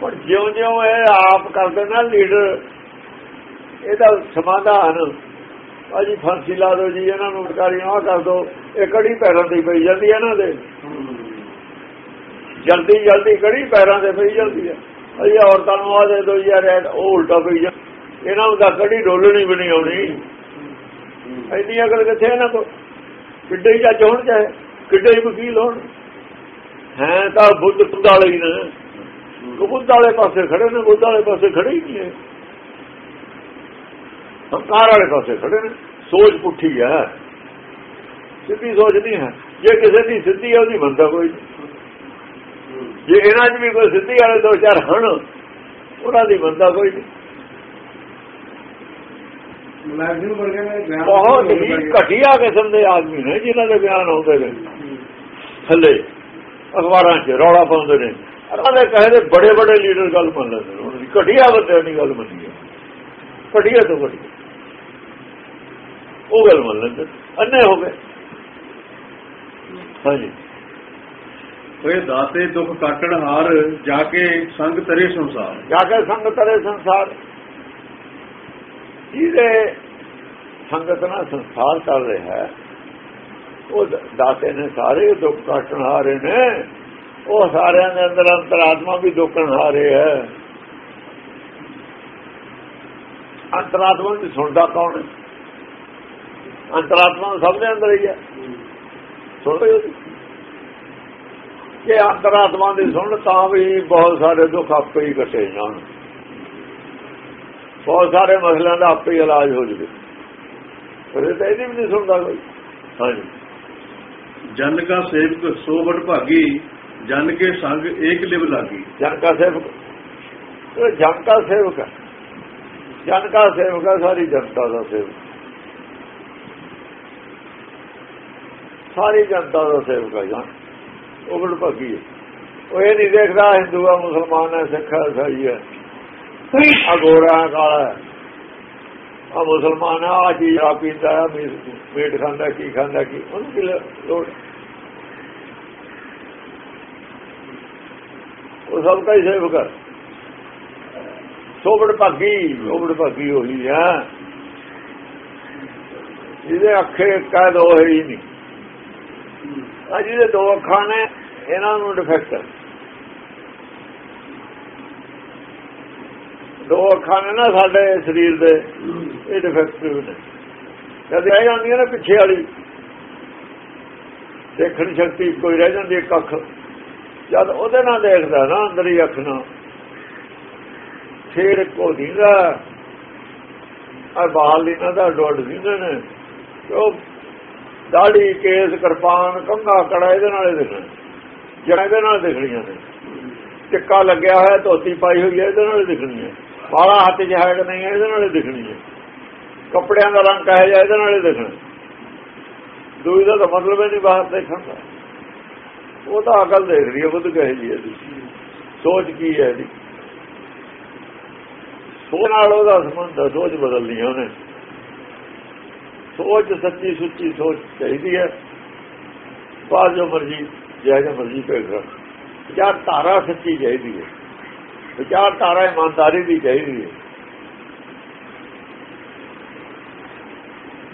B: ਪਰ ਜਿਉਂ ਜਿਉਂ ਇਹ ਆਪ ਕਰਦੇ ਨਾ ਲੀਡਰ ਇਹਦਾ ਸਮਾਧਾਨ। ਅਜੀ ਫਾਂਸੀ ਲਾ ਦਿਓ ਜੀ ਇਹਨਾਂ ਨੂੰ ਅਧਿਕਾਰੀਆਂ ਆ ਕਰ ਦਿਓ। ਇਹ ਕੜੀ ਪੈਰਾਂ ਤੇ ਹੀ ਪਈ ਜਾਂਦੀ ਇਹਨਾਂ ਦੇ। ਜਲਦੀ ਜਲਦੀ ਕੜੀ ਪੈਰਾਂ ਤੇ ਪਈ ਜਾਂਦੀ ਹੈ ਅਜੀ ਔਰਤਾਂ ਨੂੰ ਆ ਦੇ ਦਿਓ ਯਾਰ ਉਹ ਉਲਟਾ ਪਈ ਜਾ। ਇਹਨਾਂ ਨੂੰ ਤਾਂ ਕੜੀ ਡੋਲਣੀ ਵੀ ਨਹੀਂ ਆਉਣੀ। ਇੰਨੀ ਅਕਲ ਕਿੱਥੇ ਇਹਨਾਂ ਕੋਲ? ਕਿੱਡੇ ਹੀ ਜੱਜ ਹੋਣ ਚਾਹੇ, ਕਿੱਡੇ ਹੀ ਵਕੀਲ ਹੋਣ। ਹੈ, ਤਾਂ ਬੁੱਧ ਬੁੱਧ ਵਾਲੇ ਹੀ ਨੇ। ਬੁੱਧ ਵਾਲੇ ਪਾਸੇ ਖੜੇ ਨੇ, ਬੁੱਧ ਵਾਲੇ ਪਾਸੇ ਖੜੇ ਹੀ ਨਹੀਂ ਹੈ। ਹੰਕਾਰ ਵਾਲੇ ਪਾਸੇ ਖੜੇ ਨੇ। ਸੋਚ ਪੁੱਠੀ ਹੈ। ਸਿੱਧੀ ਸੋਚ ਨਹੀਂ ਹੈ। ਜੇ ਕਿਸੇ ਦੀ ਸਿੱਧੀ ਹੈ, ਉਹਦੀ ਮੰਨਦਾ ਕੋਈ ਨਹੀਂ। ਜੇ ਇਹਨਾਂ 'ਚ ਵੀ ਕੋਈ ਸਿੱਧੀ ਵਾਲੇ ਦੋ ਚਾਰ ਹਨ ਉਹਨਾਂ ਦੀ ਮੰਨਦਾ ਕੋਈ ਨਹੀਂ। ਬਹੁਤ ਹੀ ਘਟੀਆ ਕਿਸਮ ਦੇ ਆਦਮੀ ਨੇ ਜਿਨ੍ਹਾਂ ਦੇ ਬਿਆਨ ਆਉਂਦੇ ਨੇ। ਥੱਲੇ ਅਖਬਾਰਾਂ 'ਚ ਰੌਲਾ ਪਾਉਂਦੇ ਨੇ। ਉਹਨਾਂ ਦੇ ਕਹੇ ਦੇ ਬੜੇ ਬੜੇ ਲੀਡਰ ਗੱਲ ਮੰਨ ਲੈਂਦੇ ਨੇ। ਉਹਨਾਂ ਦੀ ਘਟੀਆ ਬੰਦੇ ਦੀ ਗੱਲ ਮੰਨੀ ਹੈ। ਘਟੀਆ ਤੋਂ ਘਟੀਆ। ਉਹ ਗੱਲ ਮੰਨ ਲੈਂਦੇ ਅੰਨੇ ਹੋ ਗਏ। ਹਾਂਜੀ।
A: ਓਏ ਦਾਤੇ ਦੁੱਖ ਕਾਟਣ ਹਾਰ ਜਾ ਕੇ ਸੰਗ ਤਰੇ ਸੰਸਾਰ।
B: ਜਾ ਕੇ ਸੰਗਤ ਕਰੇ ਸੰਸਾਰ। ਜਿਹਦੇ ਸੰਗਤ ਨਾਲ ਸੰਸਾਰ ਚੱਲ ਰਿਹਾ ਹੈ, ਉਹ ਦਾਤੇ ਨੇ ਸਾਰੇ ਦੁੱਖ ਕੱਟਣ ਹਾਰੇ ਨੇ, ਉਹ ਸਾਰਿਆਂ ਦੇ ਅੰਦਰ ਅੰਤਰਾਤਮਾ ਵੀ ਦੁੱਖਣ ਹਾਰੇ ਹੈ। ਅੰਤਰਾਤਮਾ ਦੀ ਸੁਣਦਾ ਕੌਣ ਹੈ? ਅੰਤਰਾਤਮਾ ਸਭ ਦੇ ਅੰਦਰ ਹੀ ਹੈ। ਸੁਣਦੇ ਹੋ ਜੇ ਅੰਤਰਾਤਮਾ ਦੀ ਸੁਣ ਤਾਂ ਵੀ ਬਹੁਤ ਸਾਰੇ ਦੁੱਖ ਆਪੇ ਹੀ ਕੱਟੇ ਜਾਣ। ਬਹੁਤ ਸਾਰੇ ਮਸਲਿਆਂ ਦਾ ਆਪੇ ਹੀ ਇਲਾਜ ਹੋ ਜਵੇ। ਪਰ ਇਹ ਤਾਂ ਇਹਦੀ ਵੀ ਨਹੀਂ ਸੁਣਦਾ ਕੋਈ। ਹਾਂਜੀ।
A: ਜਨ ਕਾ ਸੇਵਕ ਸੋ ਵਡ ਭਾਗੀ ਜਨ ਕੇ ਸੰਗ ਏਕ ਲਿਵ ਲਾਗੀ।
B: ਜਨ ਕਾ ਸੇਵਕ। ਉਹ ਜਨਤਾ ਸੇਵਕ ਹੈ। ਜਨ ਕਾ ਸੇਵਕ ਹੈ ਸਾਰੀ ਜਨਤਾ ਦਾ ਸੇਵਕ। ਸਾਰੀ ਜਨਤਾ ਦਾ ਸੇਵਕ ਹੈ ਜਨ। ਉਹ ਬੜ ਹੈ ਉਹ ਇਹ ਨਹੀਂ ਦੇਖਦਾ ਹਿੰਦੂ ਆ ਮੁਸਲਮਾਨ ਹੈ ਸਿੱਖ ਹੈ ਇਸਾਈ ਹੈ। ਆ ਗੋਰਾ ਹੈ, ਕਾਲਾ ਹੈ। ਆ ਮੁਸਲਮਾਨ ਆ ਆ ਚੀਜ਼ ਆ ਪੀਂਦਾ ਹੈ ਮੀਟ ਮੀਟ ਖਾਂਦਾ ਕੀ ਖਾਂਦਾ ਕੀ ਉਹਨੂੰ ਕੀ ਲ- ਲੋੜ? ਉਹ ਸਭ ਦਾ ਹੀ ਸੇਵਕ ਹੈ। ਸੋਬੜ ਭਾਗੀ ਸੋਬੜ ਭਾਗੀ ਉਹੀ ਹੈ। ਜਿਹਦੇ ਅੱਖੇ ਕੈਦ ਹੋਏ ਹੀ ਨਹੀਂ। ਆ ਜਿਹਦੇ ਦੋ ਅੱਖਾਂ ਨੇ, ਇਹਨਾਂ ਨੂੰ ਡਿਫੈਕਟ ਦੋ ਅੱਖਾਂ ਨੇ ਨਾ ਸਾਡੇ ਸਰੀਰ ਦੇ, ਇਹ ਡਿਫੈਕਟਿਵ ਨੇ। ਜਦ ਰਹਿ ਜਾਂਦੀਆਂ ਨੇ ਪਿੱਛੇ ਵਾਲੀ, ਦੇਖਣ ਸ਼ਕਤੀ ਕੋਈ ਰਹਿ ਜਾਂਦੀ ਇੱਕ ਅੱਖ। ਜਦ ਉਹਦੇ ਨਾਲ ਦੇਖਦਾ ਨਾ, ਅੰਦਰ ਹੀ ਅੱਖ ਨਾਲ, ਫੇਰ ਕੋ ਦੀਦਾ ਆ ਬਾਲ ਦੀ ਨਾ ਦਾ ਡੋਡ ਦਿੰਦੇ ਨੇ ਉਹ ਦਾੜੀ ਕੇਸ ਕਿਰਪਾਨ ਕੰਗਾ ਕੜਾ ਇਹਦੇ ਨਾਲ ਹੀ ਦਿਖਣਾ। ਜਿਹੜਾ ਇਹਦੇ ਨਾਲ ਦਿਖਣੀਆਂ ਨੇ। ਟਿੱਕਾ ਲੱਗਿਆ ਹੋਇਆ ਧੋਤੀ ਪਾਈ ਹੋਈ ਹੈ ਇਹਦੇ ਨਾਲ ਹੀ ਦਿਖਣੀ ਹੈ। ਵਾਲਾ ਹੱਥ 'ਚ ਹੈ ਕਿ ਨਹੀਂ ਹੈ, ਇਹਦੇ ਨਾਲ ਹੀ ਦਿਖਣੀ ਹੈ। ਕੱਪੜਿਆਂ ਦਾ ਰੰਗ ਕਹੇ ਜਾ ਇਹਦੇ ਨਾਲ ਹੀ ਦਿਖਣਾ। ਦੂਈ ਦਾ ਤਾਂ ਮਤਲਬ ਹੀ ਨਹੀਂ ਬਾਹਰ ਦੇਖਣ ਦਾ। ਉਹ ਤਾਂ ਅਕਲ ਦੇਖ ਰਹੀ ਹੈ ਬੁੱਧ ਕਹੇ ਜੀ ਇਹਦੀ। ਸੋਚ ਕੀ ਹੈ ਇਹਦੀ? ਸੋਚ ਨਾਲ ਉਹਦਾ ਸੰਬੰਧ ਹੈ, ਸੋਚ ਬਦਲਣੀ ਹੈ ਉਹਨੇ। ਸੋਚ ਸੱਚੀ ਸੁੱਚੀ ਸੋਚ ਚਾਹੀਦੀ ਹੈ ਬਾਅਦ ਜੋ ਮਰਜ਼ੀ ਜਿਹੜਾ ਜੋ ਮਰਜ਼ੀ ਭੇਜ ਰੱਖ ਵਿਚਾਰ ਧਾਰਾ ਸੱਚੀ ਚਾਹੀਦੀ ਹੈ। ਵਿਚਾਰ ਧਾਰਾ ਇਮਾਨਦਾਰੀ ਦੀ ਚਾਹੀਦੀ ਹੈ।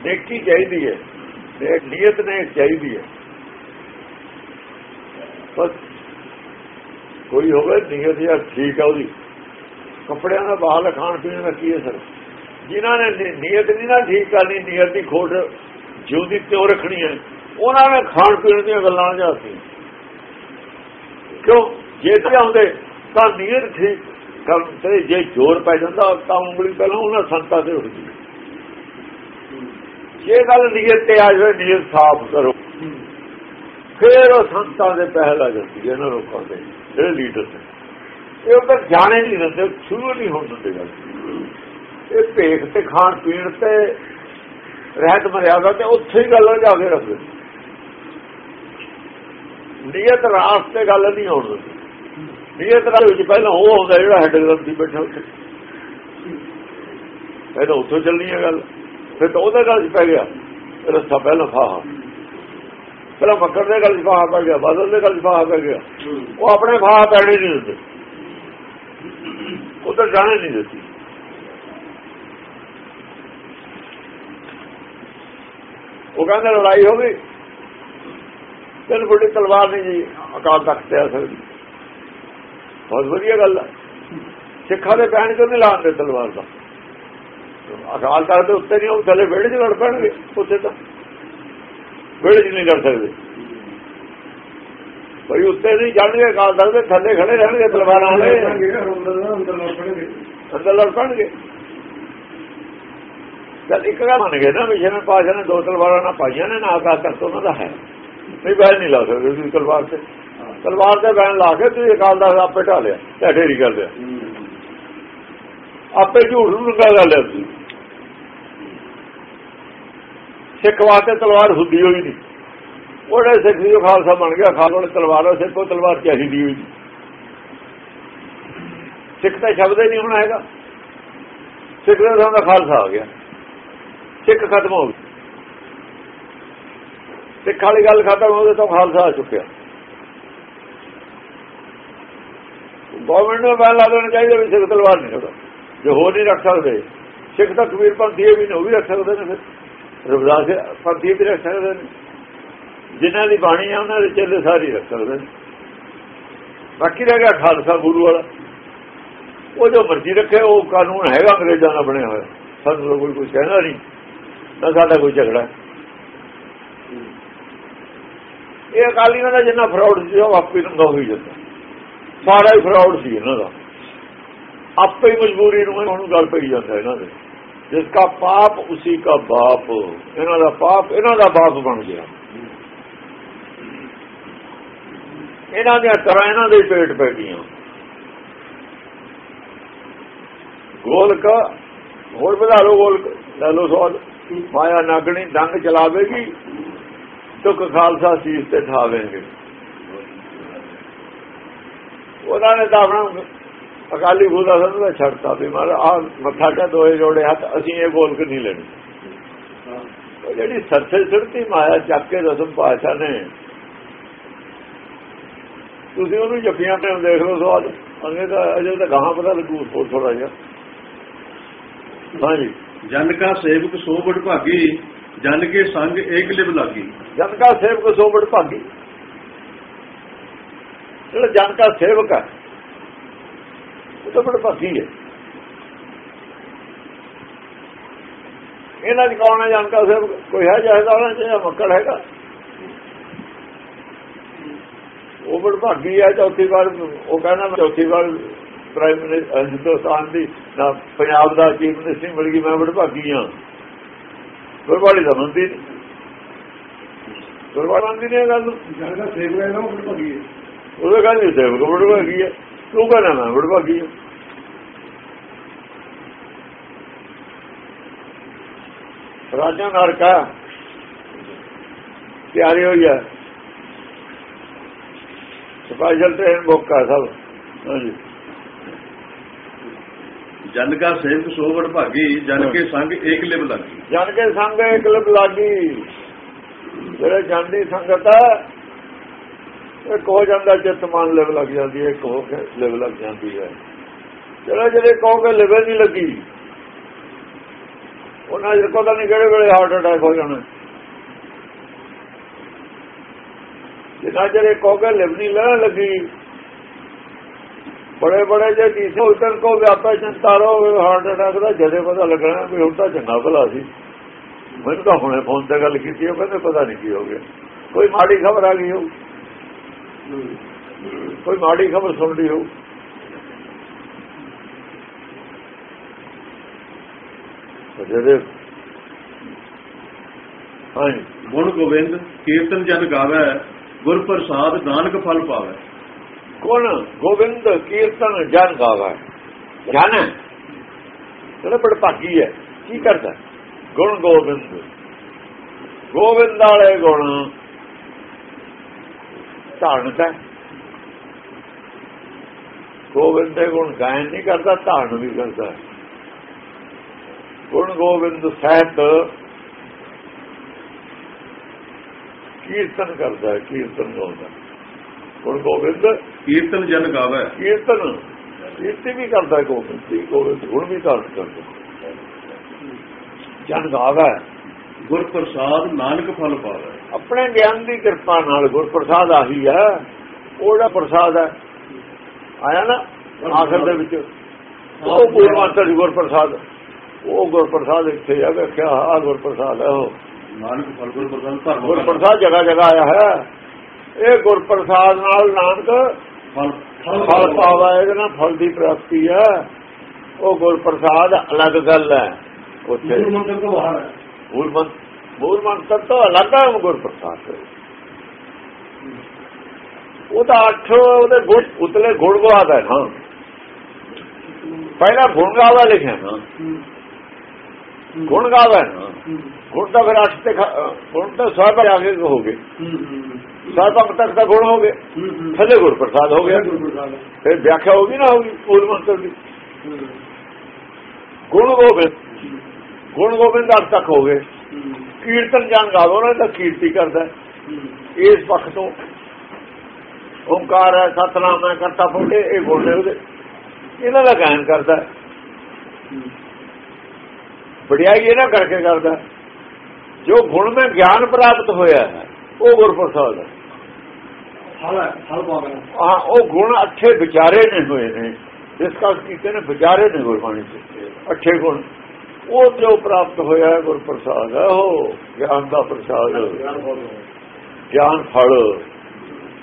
B: ਨੇਕੀ ਚਾਹੀਦੀ ਹੈ। ਨੇਕ ਨੀਅਤ ਨੇ ਚਾਹੀਦੀ ਹੈ। ਬਸ ਕੋਈ ਹੋਵੇ, ਨੀਅਤ ਯਾਰ ਠੀਕ ਹੈ ਉਹਦੀ। ਕੱਪੜਿਆਂ ਦਾ ਬਾਹਰ ਖਾਣ ਪੀਣ ਦਾ ਕੀ ਹੈ ਸਰ ਜਿਨ੍ਹਾਂ ਨੇ ਨੀਅਤ ਨਹੀਂ ਨਾ ਠੀਕ ਕਰਨੀ, ਨੀਅਤ ਦੀ ਖੋਟ ਜਿਉਂਦੀ ਕਿਉਂ ਰੱਖਣੀ ਹੈ। ਉਹਨਾਂ ਨੇ ਖਾਣ ਪੀਣ ਦੀਆਂ ਗੱਲਾਂ ਜਾਂਦੀ ਕਿਉਂ? ਜੇ ਚਾਹੁੰਦੇ ਤਾਂ ਨੀਅਤ ਠੀਕ ਕਰਨ ਤੇ ਜੇ ਜ਼ੋਰ ਪੈ ਜਾਂਦਾ, ਤਾਂ ਉਂਗਲੀ ਪਹਿਲਾਂ ਉਹਨਾਂ ਸੰਤਾਂ ਤੇ ਉੱਠਦੀ ਜੇ ਗੱਲ ਨੀਅਤ ਤੇ ਆ ਜਾਵੇ, ਨੀਅਤ ਸਾਫ਼ ਕਰੋ। ਫਿਰ ਉਹ ਸੰਤਾਂ ਦੇ ਪਹਿਲ ਆ ਜਾਂਦੀ ਹੈ, ਇਹਨਾਂ ਲੋਕਾਂ ਦੇ, ਜਿਹੜੇ ਲੀਡਰ ਨੇ। ਇਹ ਤਾਂ ਜਾਣੇ ਨਹੀਂ ਦਿੰਦੇ, ਸ਼ੁਰੂ ਨਹੀਂ ਹੋਣ ਦਿੰਦੇ ਗੱਲ। ਇਹ ਭੇਖ ਤੇ ਖਾਣ ਪੀਣ ਤੇ ਰਹਿਤ ਮਰਿਆਦਾ ਤੇ ਉੱਥੇ ਹੀ ਗੱਲ ਜਾ ਕੇ ਰੱਖਦੇ। ਨੀਅਤ ਰਾਸ ਤੇ ਗੱਲ ਨਹੀਂ ਹੋਣ ਦਿੰਦੇ। ਨੀਅਤ ਨਾਲ ਵਿੱਚ ਪਹਿਲਾਂ ਉਹ ਹੁੰਦਾ ਜਿਹੜਾ ਹੈਡ ਗ੍ਰੰਥੀ ਬੈਠਾ ਉੱਥੇ। ਪਹਿਲਾਂ ਉੱਥੋਂ ਚੱਲਣੀ ਹੈ ਗੱਲ। ਫਿਰ ਤਾਂ ਉਹਦੇ ਗੱਲ 'ਚ ਪੈ ਗਿਆ। ਰਸਤਾ ਪਹਿਲਾਂ ਫਾਹਾ। ਪਹਿਲਾਂ ਮੱਕਰ ਦੇ ਗੱਲ 'ਚ ਫਾਹਾ ਪੈ ਗਿਆ, ਬਾਦਲ ਦੇ ਗੱਲ 'ਚ ਫਾਹਾ ਪੈ ਗਿਆ। ਉਹ ਆਪਣੇ ਫਾਹਾ ਪੈਣੇ ਨਹੀਂ ਦਿੰਦੇ। ਉਹ ਤਾਂ ਜਾਣੇ ਨਹੀਂ ਦਿੱਤੀ ਉਹ ਕਹਿੰਦੇ ਲੜਾਈ ਹੋ ਗਈ। ਤੈਨੂੰ ਬੜੀ ਤਲਵਾਰ ਨਹੀਂ ਜੀ ਅਕਾਲ ਤਖਤ ਤੇ ਆ ਸਕਦੀ। ਬਹੁਤ ਵਧੀਆ ਗੱਲ ਹੈ ਸਿੱਖਾਂ ਦੇ ਪੈਣ ਕਿਉਂ ਨਹੀਂ ਲਾਉਂਦੇ ਤਲਵਾਰ ਦਾ? ਅਕਾਲ ਤਖਤ ਦੇ ਉੱਤੇ ਨਹੀਂ ਉਹ ਥੱਲੇ ਵਿਹੜੇ 'ਚ ਲੜ ਪੈਣਗੇ ਉੱਥੇ ਤਾਂ। ਵਿਹੜੇ 'ਚ ਨਹੀਂ ਲੜ ਸਕਦੇ। ਕੋਈ ਉੱਤੇ ਨਹੀਂ ਚੜ੍ਹਨਗੇ ਅਕਾਲ ਤਖਤ ਦੇ ਥੱਲੇ ਖੜੇ ਰਹਿਣਗੇ ਤਲਵਾਰਾਂ ਵਾਲੇ।
C: ਅੰਦਰ
B: ਲੜ ਪੈਣਗੇ। ਜਦ ਇੱਕ ਗੱਲ ਮੰਨ ਗਏ ਨਾ ਵਿਸ਼ੇਨ ਪਾਸ਼ਾ ਨੇ ਦੋ ਤਲਵਾਰਾਂ ਨਾ ਪਾਈਆਂ ਨੇ, ਨਾ ਆਕਾਸ਼ ਤਖਤ ਉਹਨਾਂ ਦਾ ਹੈ। ਨਹੀਂ, ਬੈਨ ਨਹੀਂ ਲਾ ਸਕਦੇ ਤੁਸੀਂ ਤਲਵਾਰ ਤੇ। ਤਲਵਾਰ ਤੇ ਬੈਨ ਲਾ ਕੇ ਤੁਸੀਂ ਅਕਾਲ ਦਾ ਆਪੇ ਢਾ ਲਿਆ ਤੇ ਢੇਰੀ ਕਰ ਲਿਆ। ਆਪੇ ਝੂਠ ਨੂੰ ਲਗਾ ਕਰ ਲਿਆ ਤੁਸੀਂ। ਸਿੱਖ ਵਾਸਤੇ ਤਲਵਾਰ ਹੁੰਦੀ ਹੋਈ ਨਹੀਂ। ਉਹਨੇ ਸਿੱਖ ਜੋ ਖਾਲਸਾ ਬਣ ਗਿਆ, ਖਾਲਸਾ ਵਾਲੇ ਤਲਵਾਰ ਸਿੱਖ ਕੋ ਤਲਵਾਰ ਚਾਹੀਦੀ ਹੋਈ ਨਹੀਂ ਸਿੱਖ ਤਾਂ ਸ਼ਬਦ ਹੀ ਨਹੀਂ ਹੋਣਾ ਹੈਗਾ। ਸਿੱਖ ਦਾ ਨਾਮ ਦਾ ਖਾਲਸਾ ਆ ਗਿਆ। ਸਿੱਖ ਖਤਮ ਹੋ ਗਿਆ ਸਿੱਖ ਵਾਲੀ ਗੱਲ ਖਤਮ ਹੋ ਗਈ ਤਾਂ ਖਾਲਸਾ ਆ ਚੁੱਕਿਆ। ਗਵਰਨਮੈਂਟ ਨੂੰ ਬੈਨ ਲਾ ਦੇਣਾ ਚਾਹੀਦਾ ਵੀ ਸਿੱਖ ਤਲਵਾਰ ਨਹੀਂ ਛੋੜਾ ਜੋ ਹੋ ਨਹੀਂ ਰੱਖ ਸਕਦੇ, ਸਿੱਖ ਤਾਂ ਕਬੀਰ ਪੰਥੀ ਵੀ ਨਹੀਂ, ਉਹ ਵੀ ਰੱਖ ਸਕਦੇ ਨੇ ਫਿਰ। ਰਵਿਦਾਸ ਪੰਥੀ ਵੀ ਰੱਖ ਸਕਦੇ ਨੇ। ਜਿਨ੍ਹਾਂ ਦੀ ਬਾਣੀ ਆ, ਉਹਨਾਂ ਦੇ ਚੇਲੇ ਸਾਰੀ ਰੱਖ ਸਕਦੇ ਨੇ। ਬਾਕੀ ਰਹਿ ਗਿਆ ਖਾਲਸਾ ਗੁਰੂ ਵਾਲਾ। ਉਹ ਜੋ ਮਰਜ਼ੀ ਰੱਖੇ, ਉਹ ਕਾਨੂੰਨ ਹੈਗਾ ਅੰਗਰੇਜ਼ਾਂ ਦਾ ਬਣਿਆ ਹੋਇਆ। ਸਾਨੂੰ ਤਾਂ ਕੋਈ ਕੁਝ ਕਹਿੰਦਾ ਨਹੀਂ। ਨਾ ਸਾਡਾ ਕੋਈ ਝਗੜਾ ਇਹ ਅਕਾਲੀਆਂ ਦਾ ਜਿੰਨਾ ਫਰਾਡ ਸੀ, ਉਹ ਆਪੇ ਨੰਗਾ ਹੋਈ ਜਾਂਦਾ। ਸਾਰਾ ਹੀ ਫਰਾਡ ਸੀ ਇਹਨਾਂ ਦਾ। ਆਪੇ ਹੀ ਮਜਬੂਰੀ ਨੂੰ ਉਹਨੂੰ ਗੱਲ ਪਈ ਜਾਂਦਾ ਇਹਨਾਂ ਦੇ। ਜਿਸ ਦਾ ਪਾਪ, ਉਸੇ ਦਾ ਬਾਪ। ਇਹਨਾਂ ਦਾ ਪਾਪ, ਇਹਨਾਂ ਦਾ ਬਾਪ ਬਣ ਗਿਆ। ਇਹਨਾਂ ਦੀਆਂ ਤਰ੍ਹਾਂ ਇਹਨਾਂ ਦੇ ਪੇਟ ਪੈ ਗਈਆਂ। ਗੋਲਕ, ਹੋਰ ਵਧਾ ਲਓ ਗੋਲਕ, ਲੈ ਲਓ ਸਵਾਦ। ਮਾਇਆ ਨਾਗਣੀ ਡੰਗ ਚਲਾਵੇਗੀ ਤੁਕ ਖਾਲਸਾ ਸੀਸ ਤੇ ਠਾਵੇਂਗੇ। ਉਹਨਾਂ ਨੇ ਤਾਂ ਆਪਣਾ ਅਕਾਲੀ ਬੂਦਾ ਸੰਤ ਦਾ ਛੱਡਤਾ ਵੀ ਮਾਰ ਆ ਮੱਥਾ ਟਾ ਦੋਏ ਜੋੜੇ ਹੱਥ, ਅਸੀਂ ਇਹ ਗੋਲਕ ਨਹੀਂ ਲੈਣੀ। ਜਿਹੜੀ ਸਰਸੇ ਸਿਰਤੀ ਮਾਇਆ ਚੱਕ ਕੇ ਰਸਮ ਪਾਸ਼ਾ ਨੇ, ਤੁਸੀਂ ਉਹਨੂੰ ਜੱਫੀਆਂ ਤੇ ਦੇਖ ਲਓ ਸਵਾਦ, ਅਗੇ ਤਾਂ ਅਜੇ ਤਾਂ ਗਾਹਾਂ ਪਤਾ ਲੱਗੂ ਥੋੜਾ ਥੋੜਾ ਜਿਹਾ। ਹਾਂਜੀ।
A: ਜਨ ਕਾ ਸੇਵਕ ਸੋ ਬੜ ਭਾਗੀ, ਜਨ ਕੇ ਸੰਗ ਏਕ ਲਿਵ ਲਾਗੀ।
B: ਜਨ ਕਾ ਸੇਵਕ ਸੋਬੜ ਭਾਗੀ। ਜਿਹੜਾ ਜਨ ਕਾ ਸੇਵਕ ਹੈ, ਉਹ ਤਾਂ ਬੜ ਭਾਗੀ ਹੈ। ਇਹਨਾਂ ਦੀ ਕੌਣ ਹੈ ਜਨ ਕਾ ਸੇਵਕ? ਕੋਈ ਹੈ ਜਿਹਦਾ ਉਹਨਾਂ ਚ ਮੱਕੜ ਹੈਗਾ? ਉਹ ਬੜ ਭਾਗੀ ਹੈ, ਚੌਥੀ ਵਾਰ ਉਹ ਕਹਿੰਦਾ ਚੌਥੀ ਵਾਰ ਪ੍ਰਾਈਮ ਮਿਨਿਸਟਰ ਹਿੰਦੁਸਤਾਨ ਦੀ ਨਾ ਪੰਜਾਬ ਦਾ ਚੀਫ ਮਿਨਿਸਟਰ ਮਿਲ ਗਈ ਮੈਂ ਬੜ ਭਾਗੀ ਹਾਂ ਗੁਰਬਾਣੀ ਦਾ ਮੰਦੀ ਗੁਰਬਾਣੀ ਨਹੀਂ ਇਹ ਗੱਲ। ਨੂੰ।
C: ਜਿਹੜਾ ਸੇਵ ਹੈ ਨਾ ਉਹ ਭਗੀ ਹੈ।
B: ਉਹਦੇ ਕਹਿੰਦੇ ਸੇਵਕ ਬੜ ਭਾਗੀ ਹੈ। ਤੂੰ ਕਹਿੰਦਾ ਮੈਂ ਬੜ ਭਾਗੀ ਹਾਂ। ਰਾਜਾ ਨਰਕਾ ਤਿਆਰੀ ਹੋਈ ਹੈ। ਸਪੈਸ਼ਲ ਟ੍ਰੇਨ ਬੁੱਕ ਕਰ ਸਭ। ਹਾਂਜੀ।
A: ਜਨ ਕਾ ਸੇਵਕ ਸੋ ਬੜ ਭਾਗੀ ਜਨ ਕੇ ਸੰਗ ਏਕ ਲਿਵ ਲਾਗੀ।
B: ਜਨ ਕੇ ਸੰਗ ਇੱਕ ਲਿਪ ਲਾਗੀ। ਜਿਹੜੇ ਜਾਂਦੀ ਸੰਗਤ ਹੈ ਇੱਕ ਹੋ ਜਾਂਦਾ ਚਿੱਤ ਮਨ ਲਿਵ ਲੱਗ ਜਾਂਦੀ ਹੈ ਇੱਕ ਹੋ ਕੇ ਲਿਵ ਲੱਗ ਜਾਂਦੀ ਹੈ। ਜਿਹੜਾ ਜਿਹੜੇ ਕਹੋ ਕੇ ਲਿਵ ਨਹੀਂ ਲੱਗੀ ਉਹਨਾਂ ਦੇ ਪਤਾ ਨਹੀਂ ਕਿਹੜੇ ਵੇਲੇ ਹਾਰਟ ਅਟੈਕ ਹੋ ਜਾਣਾ। ਜਿੰਨਾ ਜਿਹੜੇ ਕਹੋ ਕੇ ਲਿਵ ਨਹੀਂ ਲੱਗੀ ਬੜੇ ਬੜੇ ਜੇ ਟੀਸੇ ਉਤਰ ਕੋ ਵਿਆਪਾ ਚੰਤਾਰੋ ਹਾਰਟ ਅਟੈਕ ਦਾ ਜਦੇ ਪਤਾ ਲੱਗਣਾ ਵੀ ਹੁਣ ਤਾਂ ਚੰਗਾ ਭਲਾ ਸੀ। ਮੈਨੂੰ ਤਾਂ ਹੁਣੇ ਫੋਨ ਤੇ ਗੱਲ ਕੀਤੀ, ਉਹ ਕਹਿੰਦੇ ਪਤਾ ਨਹੀਂ ਕੀ ਹੋ ਗਿਆ। ਕੋਈ ਮਾੜੀ ਖਬਰ ਆ ਗਈ ਹੋ। ਕੋਈ ਮਾੜੀ ਖਬਰ ਸੁਣ ਲਈ ਹੋ। ਜਦੇ ਹਾਂਜੀ
A: ਗੁਣ ਗੋਬਿੰਦ ਕੀਰਤਨ ਜਨ ਗਾਵੇ ਗੁਰ ਪ੍ਰਸਾਦ ਨਾਨਕ ਫਲ ਪਾਵੇ।
B: ਕੌਣ? ਗੋਬਿੰਦ ਕੀਰਤਨ ਜਨ ਗਾਵਾ। ਜਨ? ਹੈ ਜਿਹੜਾ ਬੜ ਭਾਗੀ ਹੈ। ਕੀ ਕਰਦਾ? ਗੁਣ ਗੋਬਿੰਦ। ਗੋਬਿੰਦ ਵਾਲੇ ਗੁਣ ਧਾਰਨਦਾ। ਗੋਬਿੰਦ ਦੇ ਗੁਣ ਗਾਇਨ ਨਹੀਂ ਕਰਦਾ ਧਾਰਨ ਵੀ ਕਰਦਾ। ਗੁਣ ਗੋਬਿੰਦ ਸਾਹਿਤ ਕੀਰਤਨ ਕਰਦਾ ਹੈ, ਕੀਰਤਨ ਗਾਉਂਦਾ। ਗੁਣ ਗੋਬਿੰਦ
A: ਕੀਰਤਨ ਜਨ ਗਾਵੇ।
B: ਕੀਰਤਨ। ਕੀਰਤੀ ਵੀ ਕਰਦਾ ਗੋਬਿੰਦ ਜੀ ਗੋਬਿੰਦ ਗੁਣ ਵੀ ਕਰਦਾ। ਜਨ ਗਾਵਾ।
A: ਗੁਰ ਪ੍ਰਸਾਦ ਨਾਨਕ ਫਲ ਪਾਵੇ।
B: ਆਪਣੇ ਗਿਆਨ ਦੀ ਕਿਰਪਾ ਨਾਲ ਗੁਰ ਪ੍ਰਸਾਦ ਆਹੀ ਹੈ। ਉਹਦਾ ਪ੍ਰਸਾਦ ਹੈ ਆਇਆ ਨਾ ਆਖਰ ਦੇ ਵਿੱਚ ਉਹ ਪੂਰਵਾਂਤਰ ਗੁਰ ਪ੍ਰਸਾਦ ਉਹ ਗੁਰ ਪ੍ਰਸਾਦ ਇੱਥੇ ਆ ਵੇਖਿਆ ਆ ਗੁਰ ਪ੍ਰਸਾਦ ਹੈ ਉਹ।
A: ਨਾਨਕ ਫਲ ਗੁਰ ਪ੍ਰਸਾਦ ਧਰਮ
B: ਗੁਰ ਪ੍ਰਸਾਦ ਜਗ੍ਹਾ ਜਗ੍ਹਾ ਆਇਆ ਹੈ। ਇਹ ਗੁਰ ਪ੍ਰਸਾਦ ਨਾਲ ਨਾਨਕ
A: ਫਲ
B: ਪਾਵਾ ਇਹਦੇ ਨਾਲ ਫਲ ਦੀ ਪ੍ਰਾਪਤੀ ਹੈ ਉਹ ਗੁਰ ਪ੍ਰਸਾਦ ਅਲੱਗ ਗੱਲ ਹੈ। ਉੱਥੇ
C: ਗੁਰੂ ਮੰਤਰ ਤੋਂ ਬਾਹਰ ਹੈ।
B: ਮੂਲ ਮੰਤਰ ਮੂਲ ਮੰਤਰ ਤੋਂ ਅਲੱਗ ਹੈ ਗੁਰ ਪ੍ਰਸਾਦ ਉਹਦਾ ਅੱਠ ਉਹਦੇ ਗੁਣ ਉਤਲੇ ਗੁਣ ਗਵਾਦ ਹੈ ਹਾਂ। ਪਹਿਲਾ ਗੁਣ ਗਾਵਾ ਲਿਖਿਆ ਨਾ ਗੁਣ ਗਾਵਾ ਗੁਣ ਤਾਂ ਫਿਰ ਅੱਠ ਤੇ ਗੁਣ ਤਾਂ ਸਭ ਆ ਕੇ ਹੋ ਗਏ। ਸਭ ਤੱਕ ਦਾ ਗੁਣ ਹੋ ਗਏ। ਥੱਲੇ ਗੁਰ ਪ੍ਰਸਾਦ ਹੋ ਗਿਆ। ਫਿਰ ਵਿਆਖਿਆ ਹੋਗੀ ਨਾ ਹੋਗੀ ਮੂਲ ਮੰਤਰ ਦੀ। ਗੁਣ ਗੋਬਿੰਦ। ਗੁਣ ਗੋਬਿੰਦ ਅੱਠ ਤੱਕ ਹੋ ਗਏ। ਕੀਰਤਨ ਜਾਣ ਗਾਵੋ ਉਹਨਾਂ ਦਾ ਕੀਰਤੀ ਕਰਦਾ। ਹੈ। ਇਸ ਪੱਖ ਤੋਂ ਓੰਕਾਰ ਹੈ ਸਤਨਾਮ ਹੈ ਕਰਤਾ ਫੋਟੇ ਇਹ ਗੁਣ ਉਹਦੇ। ਇਹਨਾਂ ਦਾ ਗਾਇਨ ਕਰਦਾ। ਹੈ। ਵਡਿਆਈ ਇਹਨਾਂ ਕਰਕੇ ਕਰਦਾ। ਹੈ। ਜੋ ਗੁਣ में ਗਿਆਨ ਪ੍ਰਾਪਤ ਹੋਇਆ ਹੈ ਉਹ ਗੁਰਪ੍ਰਸਾਦ ਹੈ।
C: ਹੈ
B: ਉਹ ਗੁਣ ਅੱਛੇ ਵਿਚਾਰੇ ਨੇ ਹੋਏ ਨੇ। ਜਿਸ ਕਾ ਕੀਤੇ ਨੇ ਵਿਚਾਰੇ ਨੇ ਗੁਰਬਾਣੀ ਚ ਅੱਛੇ ਗੁਣ। ਉਹ ਜੋ ਪ੍ਰਾਪਤ ਹੋਇਆ ਹੈ ਗੁਰਪ੍ਰਸਾਦ। ਹੈ ਉਹ ਗਿਆਨ ਦਾ ਪ੍ਰਸਾਦ। ਗਿਆਨ ਫਲ।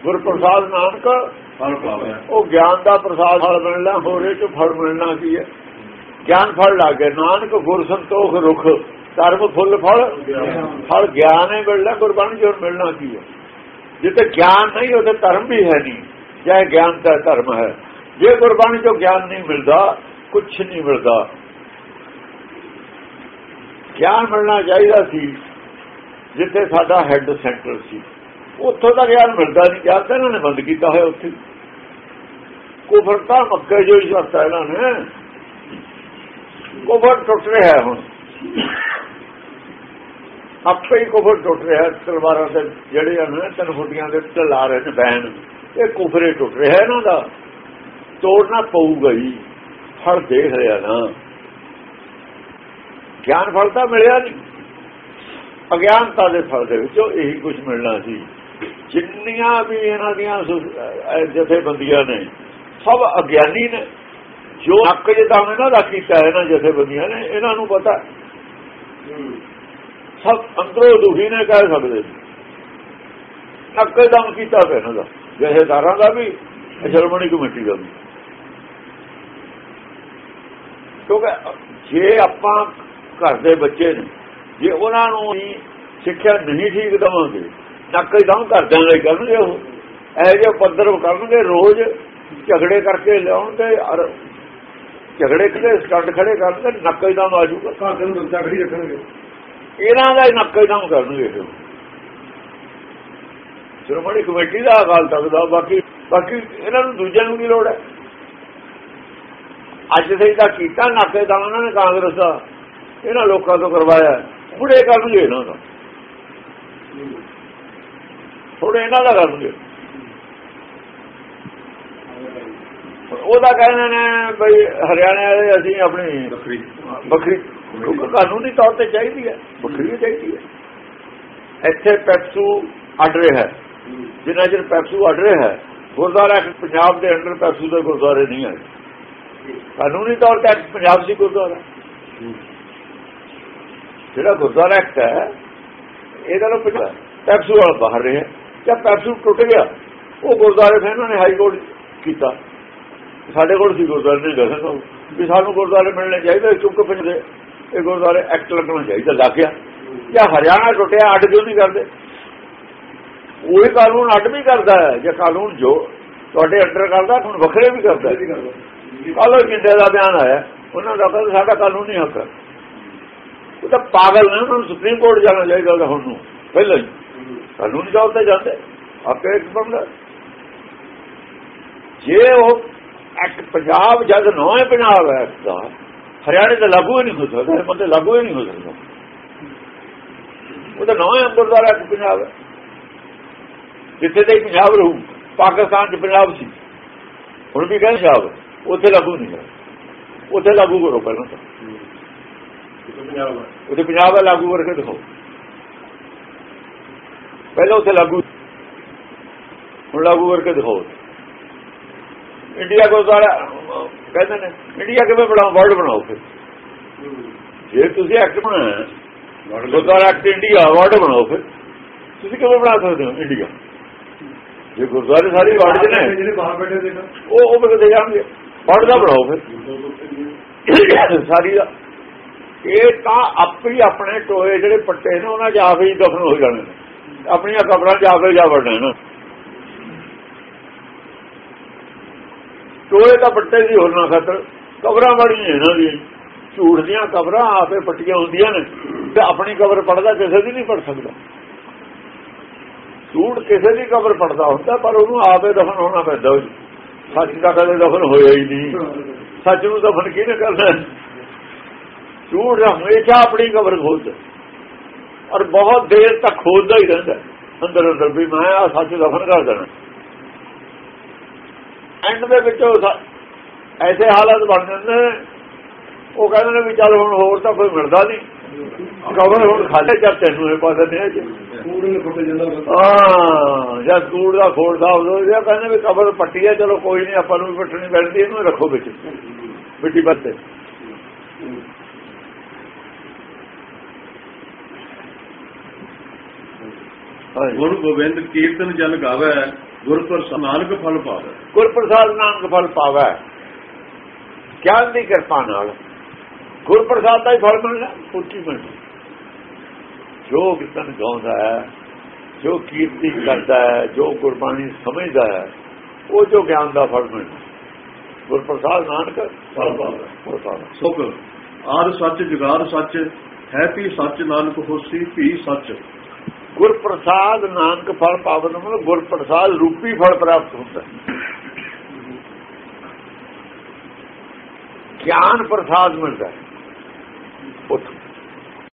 B: ਗੁਰਪ੍ਰਸਾਦ ਨਾਨਕ।
A: ਫਲ ਪਾਵੇ।
B: ਉਹ ਗਿਆਨ ਦਾ ਪ੍ਰਸਾਦ ਫਲ ਮਿਲਣਾ ਹੋਰੇ ਚ ਫਲ ਮਿਲਣਾ ਕੀ ਹੈ? ਗਿਆਨ ਫਲ ਲੱਗੇ ਨਾਨਕ ਗੁਰ ਸੰਤੋਖ ਰੁਖ। ਧਰਮ ਫੁੱਲ ਫਲ। ਫਲ ਗਿਆਨ ਹੈ ਮਿਲਣਾ ਗੁਰਬਾਣੀ ਜੋ ਮਿਲਣਾ ਕੀ ਹੈ? ਜਿੱਤੇ ਗਿਆਨ ਨਹੀਂ, ਉਹਦੇ ਧਰਮ ਵੀ ਹੈ ਨਹੀਂ ਚਾਹੇ ਗਿਆਨ ਦਾ ਧਰਮ ਹੈ। ਜੇ ਗੁਰਬਾਣੀ ਤੋਂ ਗਿਆਨ ਨਹੀਂ ਮਿਲਦਾ ਕੁਝ ਨਹੀਂ ਮਿਲਦਾ। ਗਿਆਨ ਮਿਲਣਾ ਚਾਹੀਦਾ ਸੀ, ਜਿੱਥੇ ਸਾਡਾ ਹੈੱਡ ਸੈਂਟਰ ਸੀ। ਉੱਥੋਂ ਦਾ ਗਿਆਨ ਮਿਲਦਾ ਨਹੀਂ, ਗਿਆਨ ਤਾਂ ਇਹਨਾਂ ਨੇ ਬੰਦ ਕੀਤਾ ਹੋਇਆ ਉੱਥੇ। ਕੁਫਰ ਤਾਂ ਮੱਕੇ ਜੋ ਹੀ ਕਰਤਾ ਇਹਨਾਂ ਨੇ। ਕੁਫਰ ਟੁੱਟ ਰਿਹਾ ਹੁਣ। ਆਪੇ ਹੀ ਕੁਫਰ ਟੁੱਟ ਰਿਹਾ ਤਲਵਾਰਾਂ ਤੇ ਜਿਹੜੇ ਹਨ, ਤਿੰਨ ਫੁੱਟੀਆਂ ਦੇ ਉੱਤੇ ਰਹੇ ਨੇ ਬੈਨ। ਇਹ ਕੁਫਰੇ ਟੁੱਟ ਰਿਹਾ ਇਹਨਾਂ ਦਾ। ਤੋੜਨਾ ਪਊਗਾ ਹੀ। ਫਲ ਦੇਖ ਰਿਹਾ ਨਾ। ਗਿਆਨ ਫਲ ਤਾਂ ਮਿਲਿਆ ਨਹੀਂ। ਅਗਿਆਨਤਾ ਦੇ ਫਲ ਦੇ ਵਿੱਚੋਂ ਇਹੀ ਕੁਝ ਮਿਲਣਾ ਸੀ। ਜਿੰਨੀਆਂ ਵੀ ਇਹਨਾਂ ਦੀਆਂ ਜਥੇਬੰਦੀਆਂ ਨੇ, ਸਭ ਅਗਿਆਨੀ ਨੇ। ਜੋ ਹੱਕ ਜਿਹਾ ਇਹਨਾਂ ਦਾ ਕੀਤਾ ਇਹਨਾਂ ਜਥੇਬੰਦੀਆਂ ਨੇ, ਇਹਨਾਂ ਨੂੰ ਪਤਾ। ਸਭ ਅੰਦਰੋਂ ਦੁਖੀ ਨੇ ਕਹਿ ਸਕਦੇ ਨੱਕੇ ਦਮ ਕੀਤਾ ਹੈ ਇਹਨਾਂ ਦਾ। ਦਾ ਵੀ, ਸ਼ਰਮਣੀ ਕਮੇਟੀ ਦਾ ਵੀ। ਕਿਉਂਕਿ ਜੇ ਆਪਾਂ ਘਰ ਦੇ ਬੱਚੇ ਨੇ, ਜੇ ਉਹਨਾਂ ਨੂੰ ਸਿੱਖਿਆ ਨਹੀਂ ਠੀਕ ਦਵਾਂਗੇ ਨੱਕੇ ਦਮ ਕਰਦਿਆਂ ਲਈ ਕਰਨਗੇ ਉਹ। ਇਹ ਜੇ ਪੱਧਰ ਕਰਨਗੇ, ਰੋਜ਼ ਝਗੜੇ ਕਰਕੇ ਲਿਆਉਣਗੇ ਔਰ ਝਗੜੇ ਕਿਤੇ ਸਟੰਡ ਖੜੇ ਕਰਕੇ ਨੱਕੇ ਦਮ ਆ ਜਾਊਗਾ।
C: ਘਰ ਦੇ ਨੂੰ ਬੰਦਾ ਖੜੀ ਰੱਖਣਗੇ।
B: ਇਹਨਾਂ ਦਾ ਨੱਕੇ ਦਮ ਕਰਨਗੇ ਸ਼੍ਰੋਮਣੀ ਕਮੇਟੀ ਦਾ ਅਕਾਲ ਤਖਤ ਦਾ ਬਾਕੀ ਬਾਕੀ ਇਹਨਾਂ ਨੂੰ ਦੂਜਿਆਂ ਨੂੰ ਕੀ ਲੋੜ ਹੈ? ਅੱਜ ਦੇ ਦਾ ਕੀਤਾ ਨਾਕੇ ਦਾ ਉਹਨਾਂ ਨੇ ਕਾਂਗਰਸ ਦਾ। ਇਹਨਾਂ ਲੋਕਾਂ ਤੋਂ ਕਰਵਾਇਆ। ਬੁੜੇ ਕਰਨਗੇ ਇਹਨਾਂ ਦਾ। ਥੋੜੇ ਇਹਨਾਂ ਦਾ ਕਰਨਗੇ। ਉਹਦਾ ਕਹਿੰਦੇ ਨੇ ਬਈ ਹਰਿਆਣਾ ਦੇ ਅਸੀਂ ਆਪਣੀ
A: ਬੱਕਰੀ।
B: ਬੱਕਰੀ ਕਿਉਂਕਿ ਕਾਨੂੰਨੀ ਤੌਰ ਤੇ ਚਾਹੀਦੀ ਹੈ ਬੱਕਰੀ ਚਾਹੀਦੀ ਹੈ। ਇੱਥੇ ਪੈਪਸੂ ਅੱਡ ਰਿਹਾ ਹੈ। ਜਿੰਨਾ ਚਿਰ ਪੈਪਸੂ ਅੱਡ ਰਿਹਾ ਹੈ, ਗੁਰਦੁਆਰਾ ਪੰਜਾਬ ਦੇ ਅੰਡਰ ਪੈਪਸੂ ਦੇ ਗੁਰਦੁਆਰੇ ਨਹੀਂ ਆਏ ਕਾਨੂੰਨੀ ਤੌਰ ਤੇ ਪੰਜਾਬ ਦੀ ਗੁਰਦੁਆਰਾ। ਜਿਹੜਾ ਗੁਰਦੁਆਰਾ ਐਕਟ ਹੈ, ਇਹਦਾ ਲੋ ਪਿਛਲਾ ਪੈਪਸੂ ਵਾਲਾ ਬਾਹਰ ਰਿਹਾ ਜਾਂ ਪੈਪਸੂ ਟੁੱਟ ਗਿਆ, ਉਹ ਗੁਰਦੁਆਰੇ ਫਿਰ ਇਹਨਾਂ ਨੇ ਹਾਈ ਕੋਰਟ ਕੀਤਾ। ਸਾਡੇ ਕੋਲ ਸੀ ਗੁਰਦੁਆਰੇ ਨੇ ਦੱਸਿਆ ਵੀ ਸਾਨੂੰ ਗੁਰਦੁਆਰੇ ਮਿਲਣੇ ਚਾਹੀਦੇ ਚੁੱਕ ਪਿੰਡ ਦੇ ਇਹ ਗੁਰਦੁਆਰੇ ਐਕਟ ਲੱਗਣਾ ਚਾਹੀਦਾ ਲੱਗ ਗਿਆ ਜਾਂ ਹਰਿਆਣਾ ਟੁੱਟਿਆ ਅੱਡ ਕਿਉਂ ਨਹੀਂ ਕਰਦੇ। ਉਹੀ ਕਾਨੂੰਨ ਅੱਡ ਵੀ ਕਰਦਾ ਹੈ। ਜੇ ਕਾਨੂੰਨ ਜੋ ਤੁਹਾਡੇ ਅੰਡਰ ਕਰਦਾ, ਹੁਣ ਵੱਖਰੇ ਵੀ ਕਰਦਾ ਕੱਲ ਜਿੰਦੇ ਦਾ ਬਿਆਨ ਆਇਆ, ਉਹਨਾਂ ਦਾ ਕਹਿੰਦਾ ਸਾਡਾ ਕਾਨੂੰਨ ਨਹੀਂ ਹੱਕ ਉਹ ਤਾਂ ਪਾਗਲ ਨੇ, ਉਹਨਾਂ ਨੂੰ ਸੁਪਰੀਮ ਕੋਰਟ ਜਾਣਾ ਚਾਹੀਦਾ ਹੁਣ ਨੂੰ, ਪਹਿਲਾਂ ਹੀ। ਕਾਨੂੰਨ ਜੌਬ ਤੇ ਜਾਂਦੇ ਆਪੇ ਇੱਕ ਬੰਦਾ ਜੇ ਉਹ ਐਕਟ ਪੰਜਾਬ ਜਦ ਨੌਵੇਂ ਪੰਜਾਬ ਐਕਟ ਦਾ ਹਰਿਆਣੇ ਦਾ ਲਾਗੂ ਹੀ ਨਹੀਂ ਹੋ ਸਕਦਾ ਮਤੇ ਲਾਗੂ ਹੀ ਨਹੀਂ ਹੋ ਸਕਦਾ ਉਹ ਤਾਂ ਨੌਵੇਂ ਗੁਰਦੁਆਰਾ ਐਕਟ ਪੰਜਾਬ ਹੈ ਜਿੱਥੇ ਤੇ ਪੰਜਾਬ ਰਹੂ ਪਾਕਿਸਤਾਨ ਚ ਪੰਜਾਬ ਸੀ ਹੁਣ ਵੀ ਕਹਿੰਦੇ ਪੰਜਾਬ ਉੱਥੇ ਲਾਗੂ ਨਹੀਂ ਹੈ ਉੱਥੇ ਲਾਗੂ ਕਰੋ ਪਹਿਲਾਂ ਤਾਂ ਉੱਥੇ ਪੰਜਾਬ ਹੈ ਲਾਗੂ ਕਰਕੇ ਦਿਖਾਓ ਪਹਿਲਾਂ ਉੱਥੇ ਲਾਗੂ ਹੁਣ ਲਾਗੂ ਕਰਕੇ ਦਿਖਾਓ ਇੰਡੀਆ ਗੁਰਦੁਆਰਾ ਕਹਿੰਦੇ ਨੇ ਇੰਡੀਆ ਕਿਵੇਂ ਬਣਾਓ ਵਰਡ ਬਣਾਓ ਫਿਰ। ਜੇ ਤੁਸੀਂ ਐਕਟ ਬਣਾਇਆ ਗੁਰਦੁਆਰਾ ਐਕਟ ਇੰਡੀਆ ਵਰਡ ਬਣਾਓ ਫਿਰ। ਤੁਸੀਂ ਕਿਵੇਂ ਬਣਾ ਸਕਦੇ ਹੋ ਇੰਡੀਆ? ਜੇ ਗੁਰਦੁਆਰੇ ਸਾਰੇ ਵਰਡ ਚ ਨੇ
C: ਜਿਹੜੇ ਬਾਹਰ ਬੈਠੇ ਦੇਖਾ।
B: ਉਹ ਉਹ ਕਿਤੇ ਜਾਣਗੇ। ਵਰਡ ਦਾ ਬਣਾਓ ਫਿਰ। ਸਾਰੀ ਦਾ। ਇਹ ਤਾਂ ਆਪੇ ਹੀ ਆਪਣੇ ਟੋਏ ਜਿਹੜੇ ਪੱਟੇ ਨੇ ਉਹਨਾਂ 'ਚ ਆਪੇ ਹੀ ਦਫਨ ਹੋ ਜਾਣੇ ਨੇ। ਆਪਣੀਆਂ ਕਬਰਾਂ 'ਚ ਆਪੇ ਜਾ ਵੜਨੇ ਨੇ। ਟੋਏ ਦਾ ਪੱਟੇ ਦੀ ਹੋਣਾ ਖਾਤਰ। ਕਬਰਾਂ ਵਾਲੀਆਂ ਇਹਨਾਂ ਦੀ। ਝੂਠ ਦੀਆਂ ਕਬਰਾਂ ਆਪੇ ਪੱਟੀਆਂ ਹੁੰਦੀਆਂ ਨੇ। ਤੇ ਆਪਣੀ ਕਬਰ ਪੜਦਾ ਕਿਸੇ ਦੀ ਨਹੀਂ ਪੜ ਸਕਦਾ। ਝੂਠ ਕਿਸੇ ਦੀ ਕਬਰ ਪੜਦਾ ਹੁੰਦਾ, ਪਰ ਉਹਨੂੰ ਆਪੇ ਦਫਨ ਹੋਣਾ ਪੈਂਦਾ ਸੱਚ ਦਾ ਕਦੇ ਦਫਨ ਹੋਇਆ ਹੀ ਨਹੀਂ। ਸੱਚ ਨੂੰ ਦਫਨ ਕਿਹਨੇ ਕਰਨਾ? ਝੂਠ ਹਮੇਸ਼ਾ ਆਪਣੀ ਕਬਰ ਖੋਲਦਾ। ਔਰ ਬਹੁਤ ਦੇਰ ਤੱਕ ਖੋਲਦਾ ਹੀ ਰਹਿੰਦਾ। ਅੰਦਰ ਅੰਦਰ ਵੀ ਮੈਂ ਆ ਸੱਚ ਦਫਨ ਕਰ ਦੇਣਾ। ਐਂਡ ਦੇ ਵਿੱਚ ਐਸੇ ਹਾਲਾਤ ਬਣ ਜਾਂਦੇ ਉਹ ਕਹਿੰਦੇ ਨੇ ਵੀ ਚੱਲ ਹੁਣ ਹੋਰ ਤਾਂ ਕੋਈ ਮਿਲਦਾ ਨਹੀਂ। ਕਵਰ ਹੁਣ ਖਾਲੇ ਚੱਲ ਤੈਨੂੰ ਇਹ ਪਾਸੇ ਨੇ
C: ਨੂੰ ਫੁੱਟ
B: ਹਾਂ, ਜਾਂ ਕੂੜ ਦਾ ਖੋੜ ਦਾ ਜਾਂ ਕਹਿੰਦੇ ਵੀ ਕਬਰ ਪੱਟੀ ਹੈ ਚਲੋ ਕੋਈ ਨਹੀਂ, ਆਪਾਂ ਨੂੰ ਵੀ ਪੱਟਣੀ ਪੈਂਦੀ, ਇਹਨੂੰ ਰੱਖੋ ਵਿੱਚ। ਮਿੱਟੀ ਬੱਤੇ
A: ਗੁਰੂ ਗੋਬਿੰਦ ਕੀਰਤਨ ਜਨ ਗਾਵੇ। ਗੁਰ ਨਾਨਕ ਫਲ ਪਾਵੇ।
B: ਗੁਰਪ੍ਰਸਾਦ ਨਾਨਕ ਫਲ ਪਾਵੇ। ਗਿਆਨ ਦੀ ਕਿਰਪਾ ਨਾਲ। ਗੁਰਪ੍ਰਸਾਦ ਦਾ ਹੀ ਫਲ ਮਿਲਣਾ ਉੱਚੀ ਮਿਲਣਾ ਜੋ ਕੀਰਤਨ ਗਾਉਂਦਾ ਹੈ ਜੋ ਕੀਰਤੀ ਕਰਦਾ ਹੈ ਜੋ ਗੁਰਬਾਣੀ ਸਮਝਦਾ ਹੈ ਉਹ ਜੋ ਗਿਆਨ ਦਾ ਫਲ ਮਿਲਣਾ ਗੁਰ ਪ੍ਰਸਾਦ ਨਾਨਕ
A: ਫਲ ਪਾਵੇ
B: ਪ੍ਰਸਾਦ
A: ਸੁਖ। ਆਦ ਸੱਚ ਜੁਗਾਦ ਸੱਚ ਹੈ ਵੀ ਸੱਚ ਨਾਨਕ ਹੋਸੀ ਵੀ ਸੱਚ।
B: ਗੁਰ ਪ੍ਰਸਾਦ ਨਾਨਕ ਫਲ ਪਾਵਨ ਮਤਲਬ ਗੁਰ ਪ੍ਰਸਾਦ ਰੂਪੀ ਫਲ ਪ੍ਰਾਪਤ ਹੁੰਦਾ। ਗਿਆਨ ਪ੍ਰਸਾਦ ਮਿਲਦਾ ਹੈ। ਉੱਥੋਂ।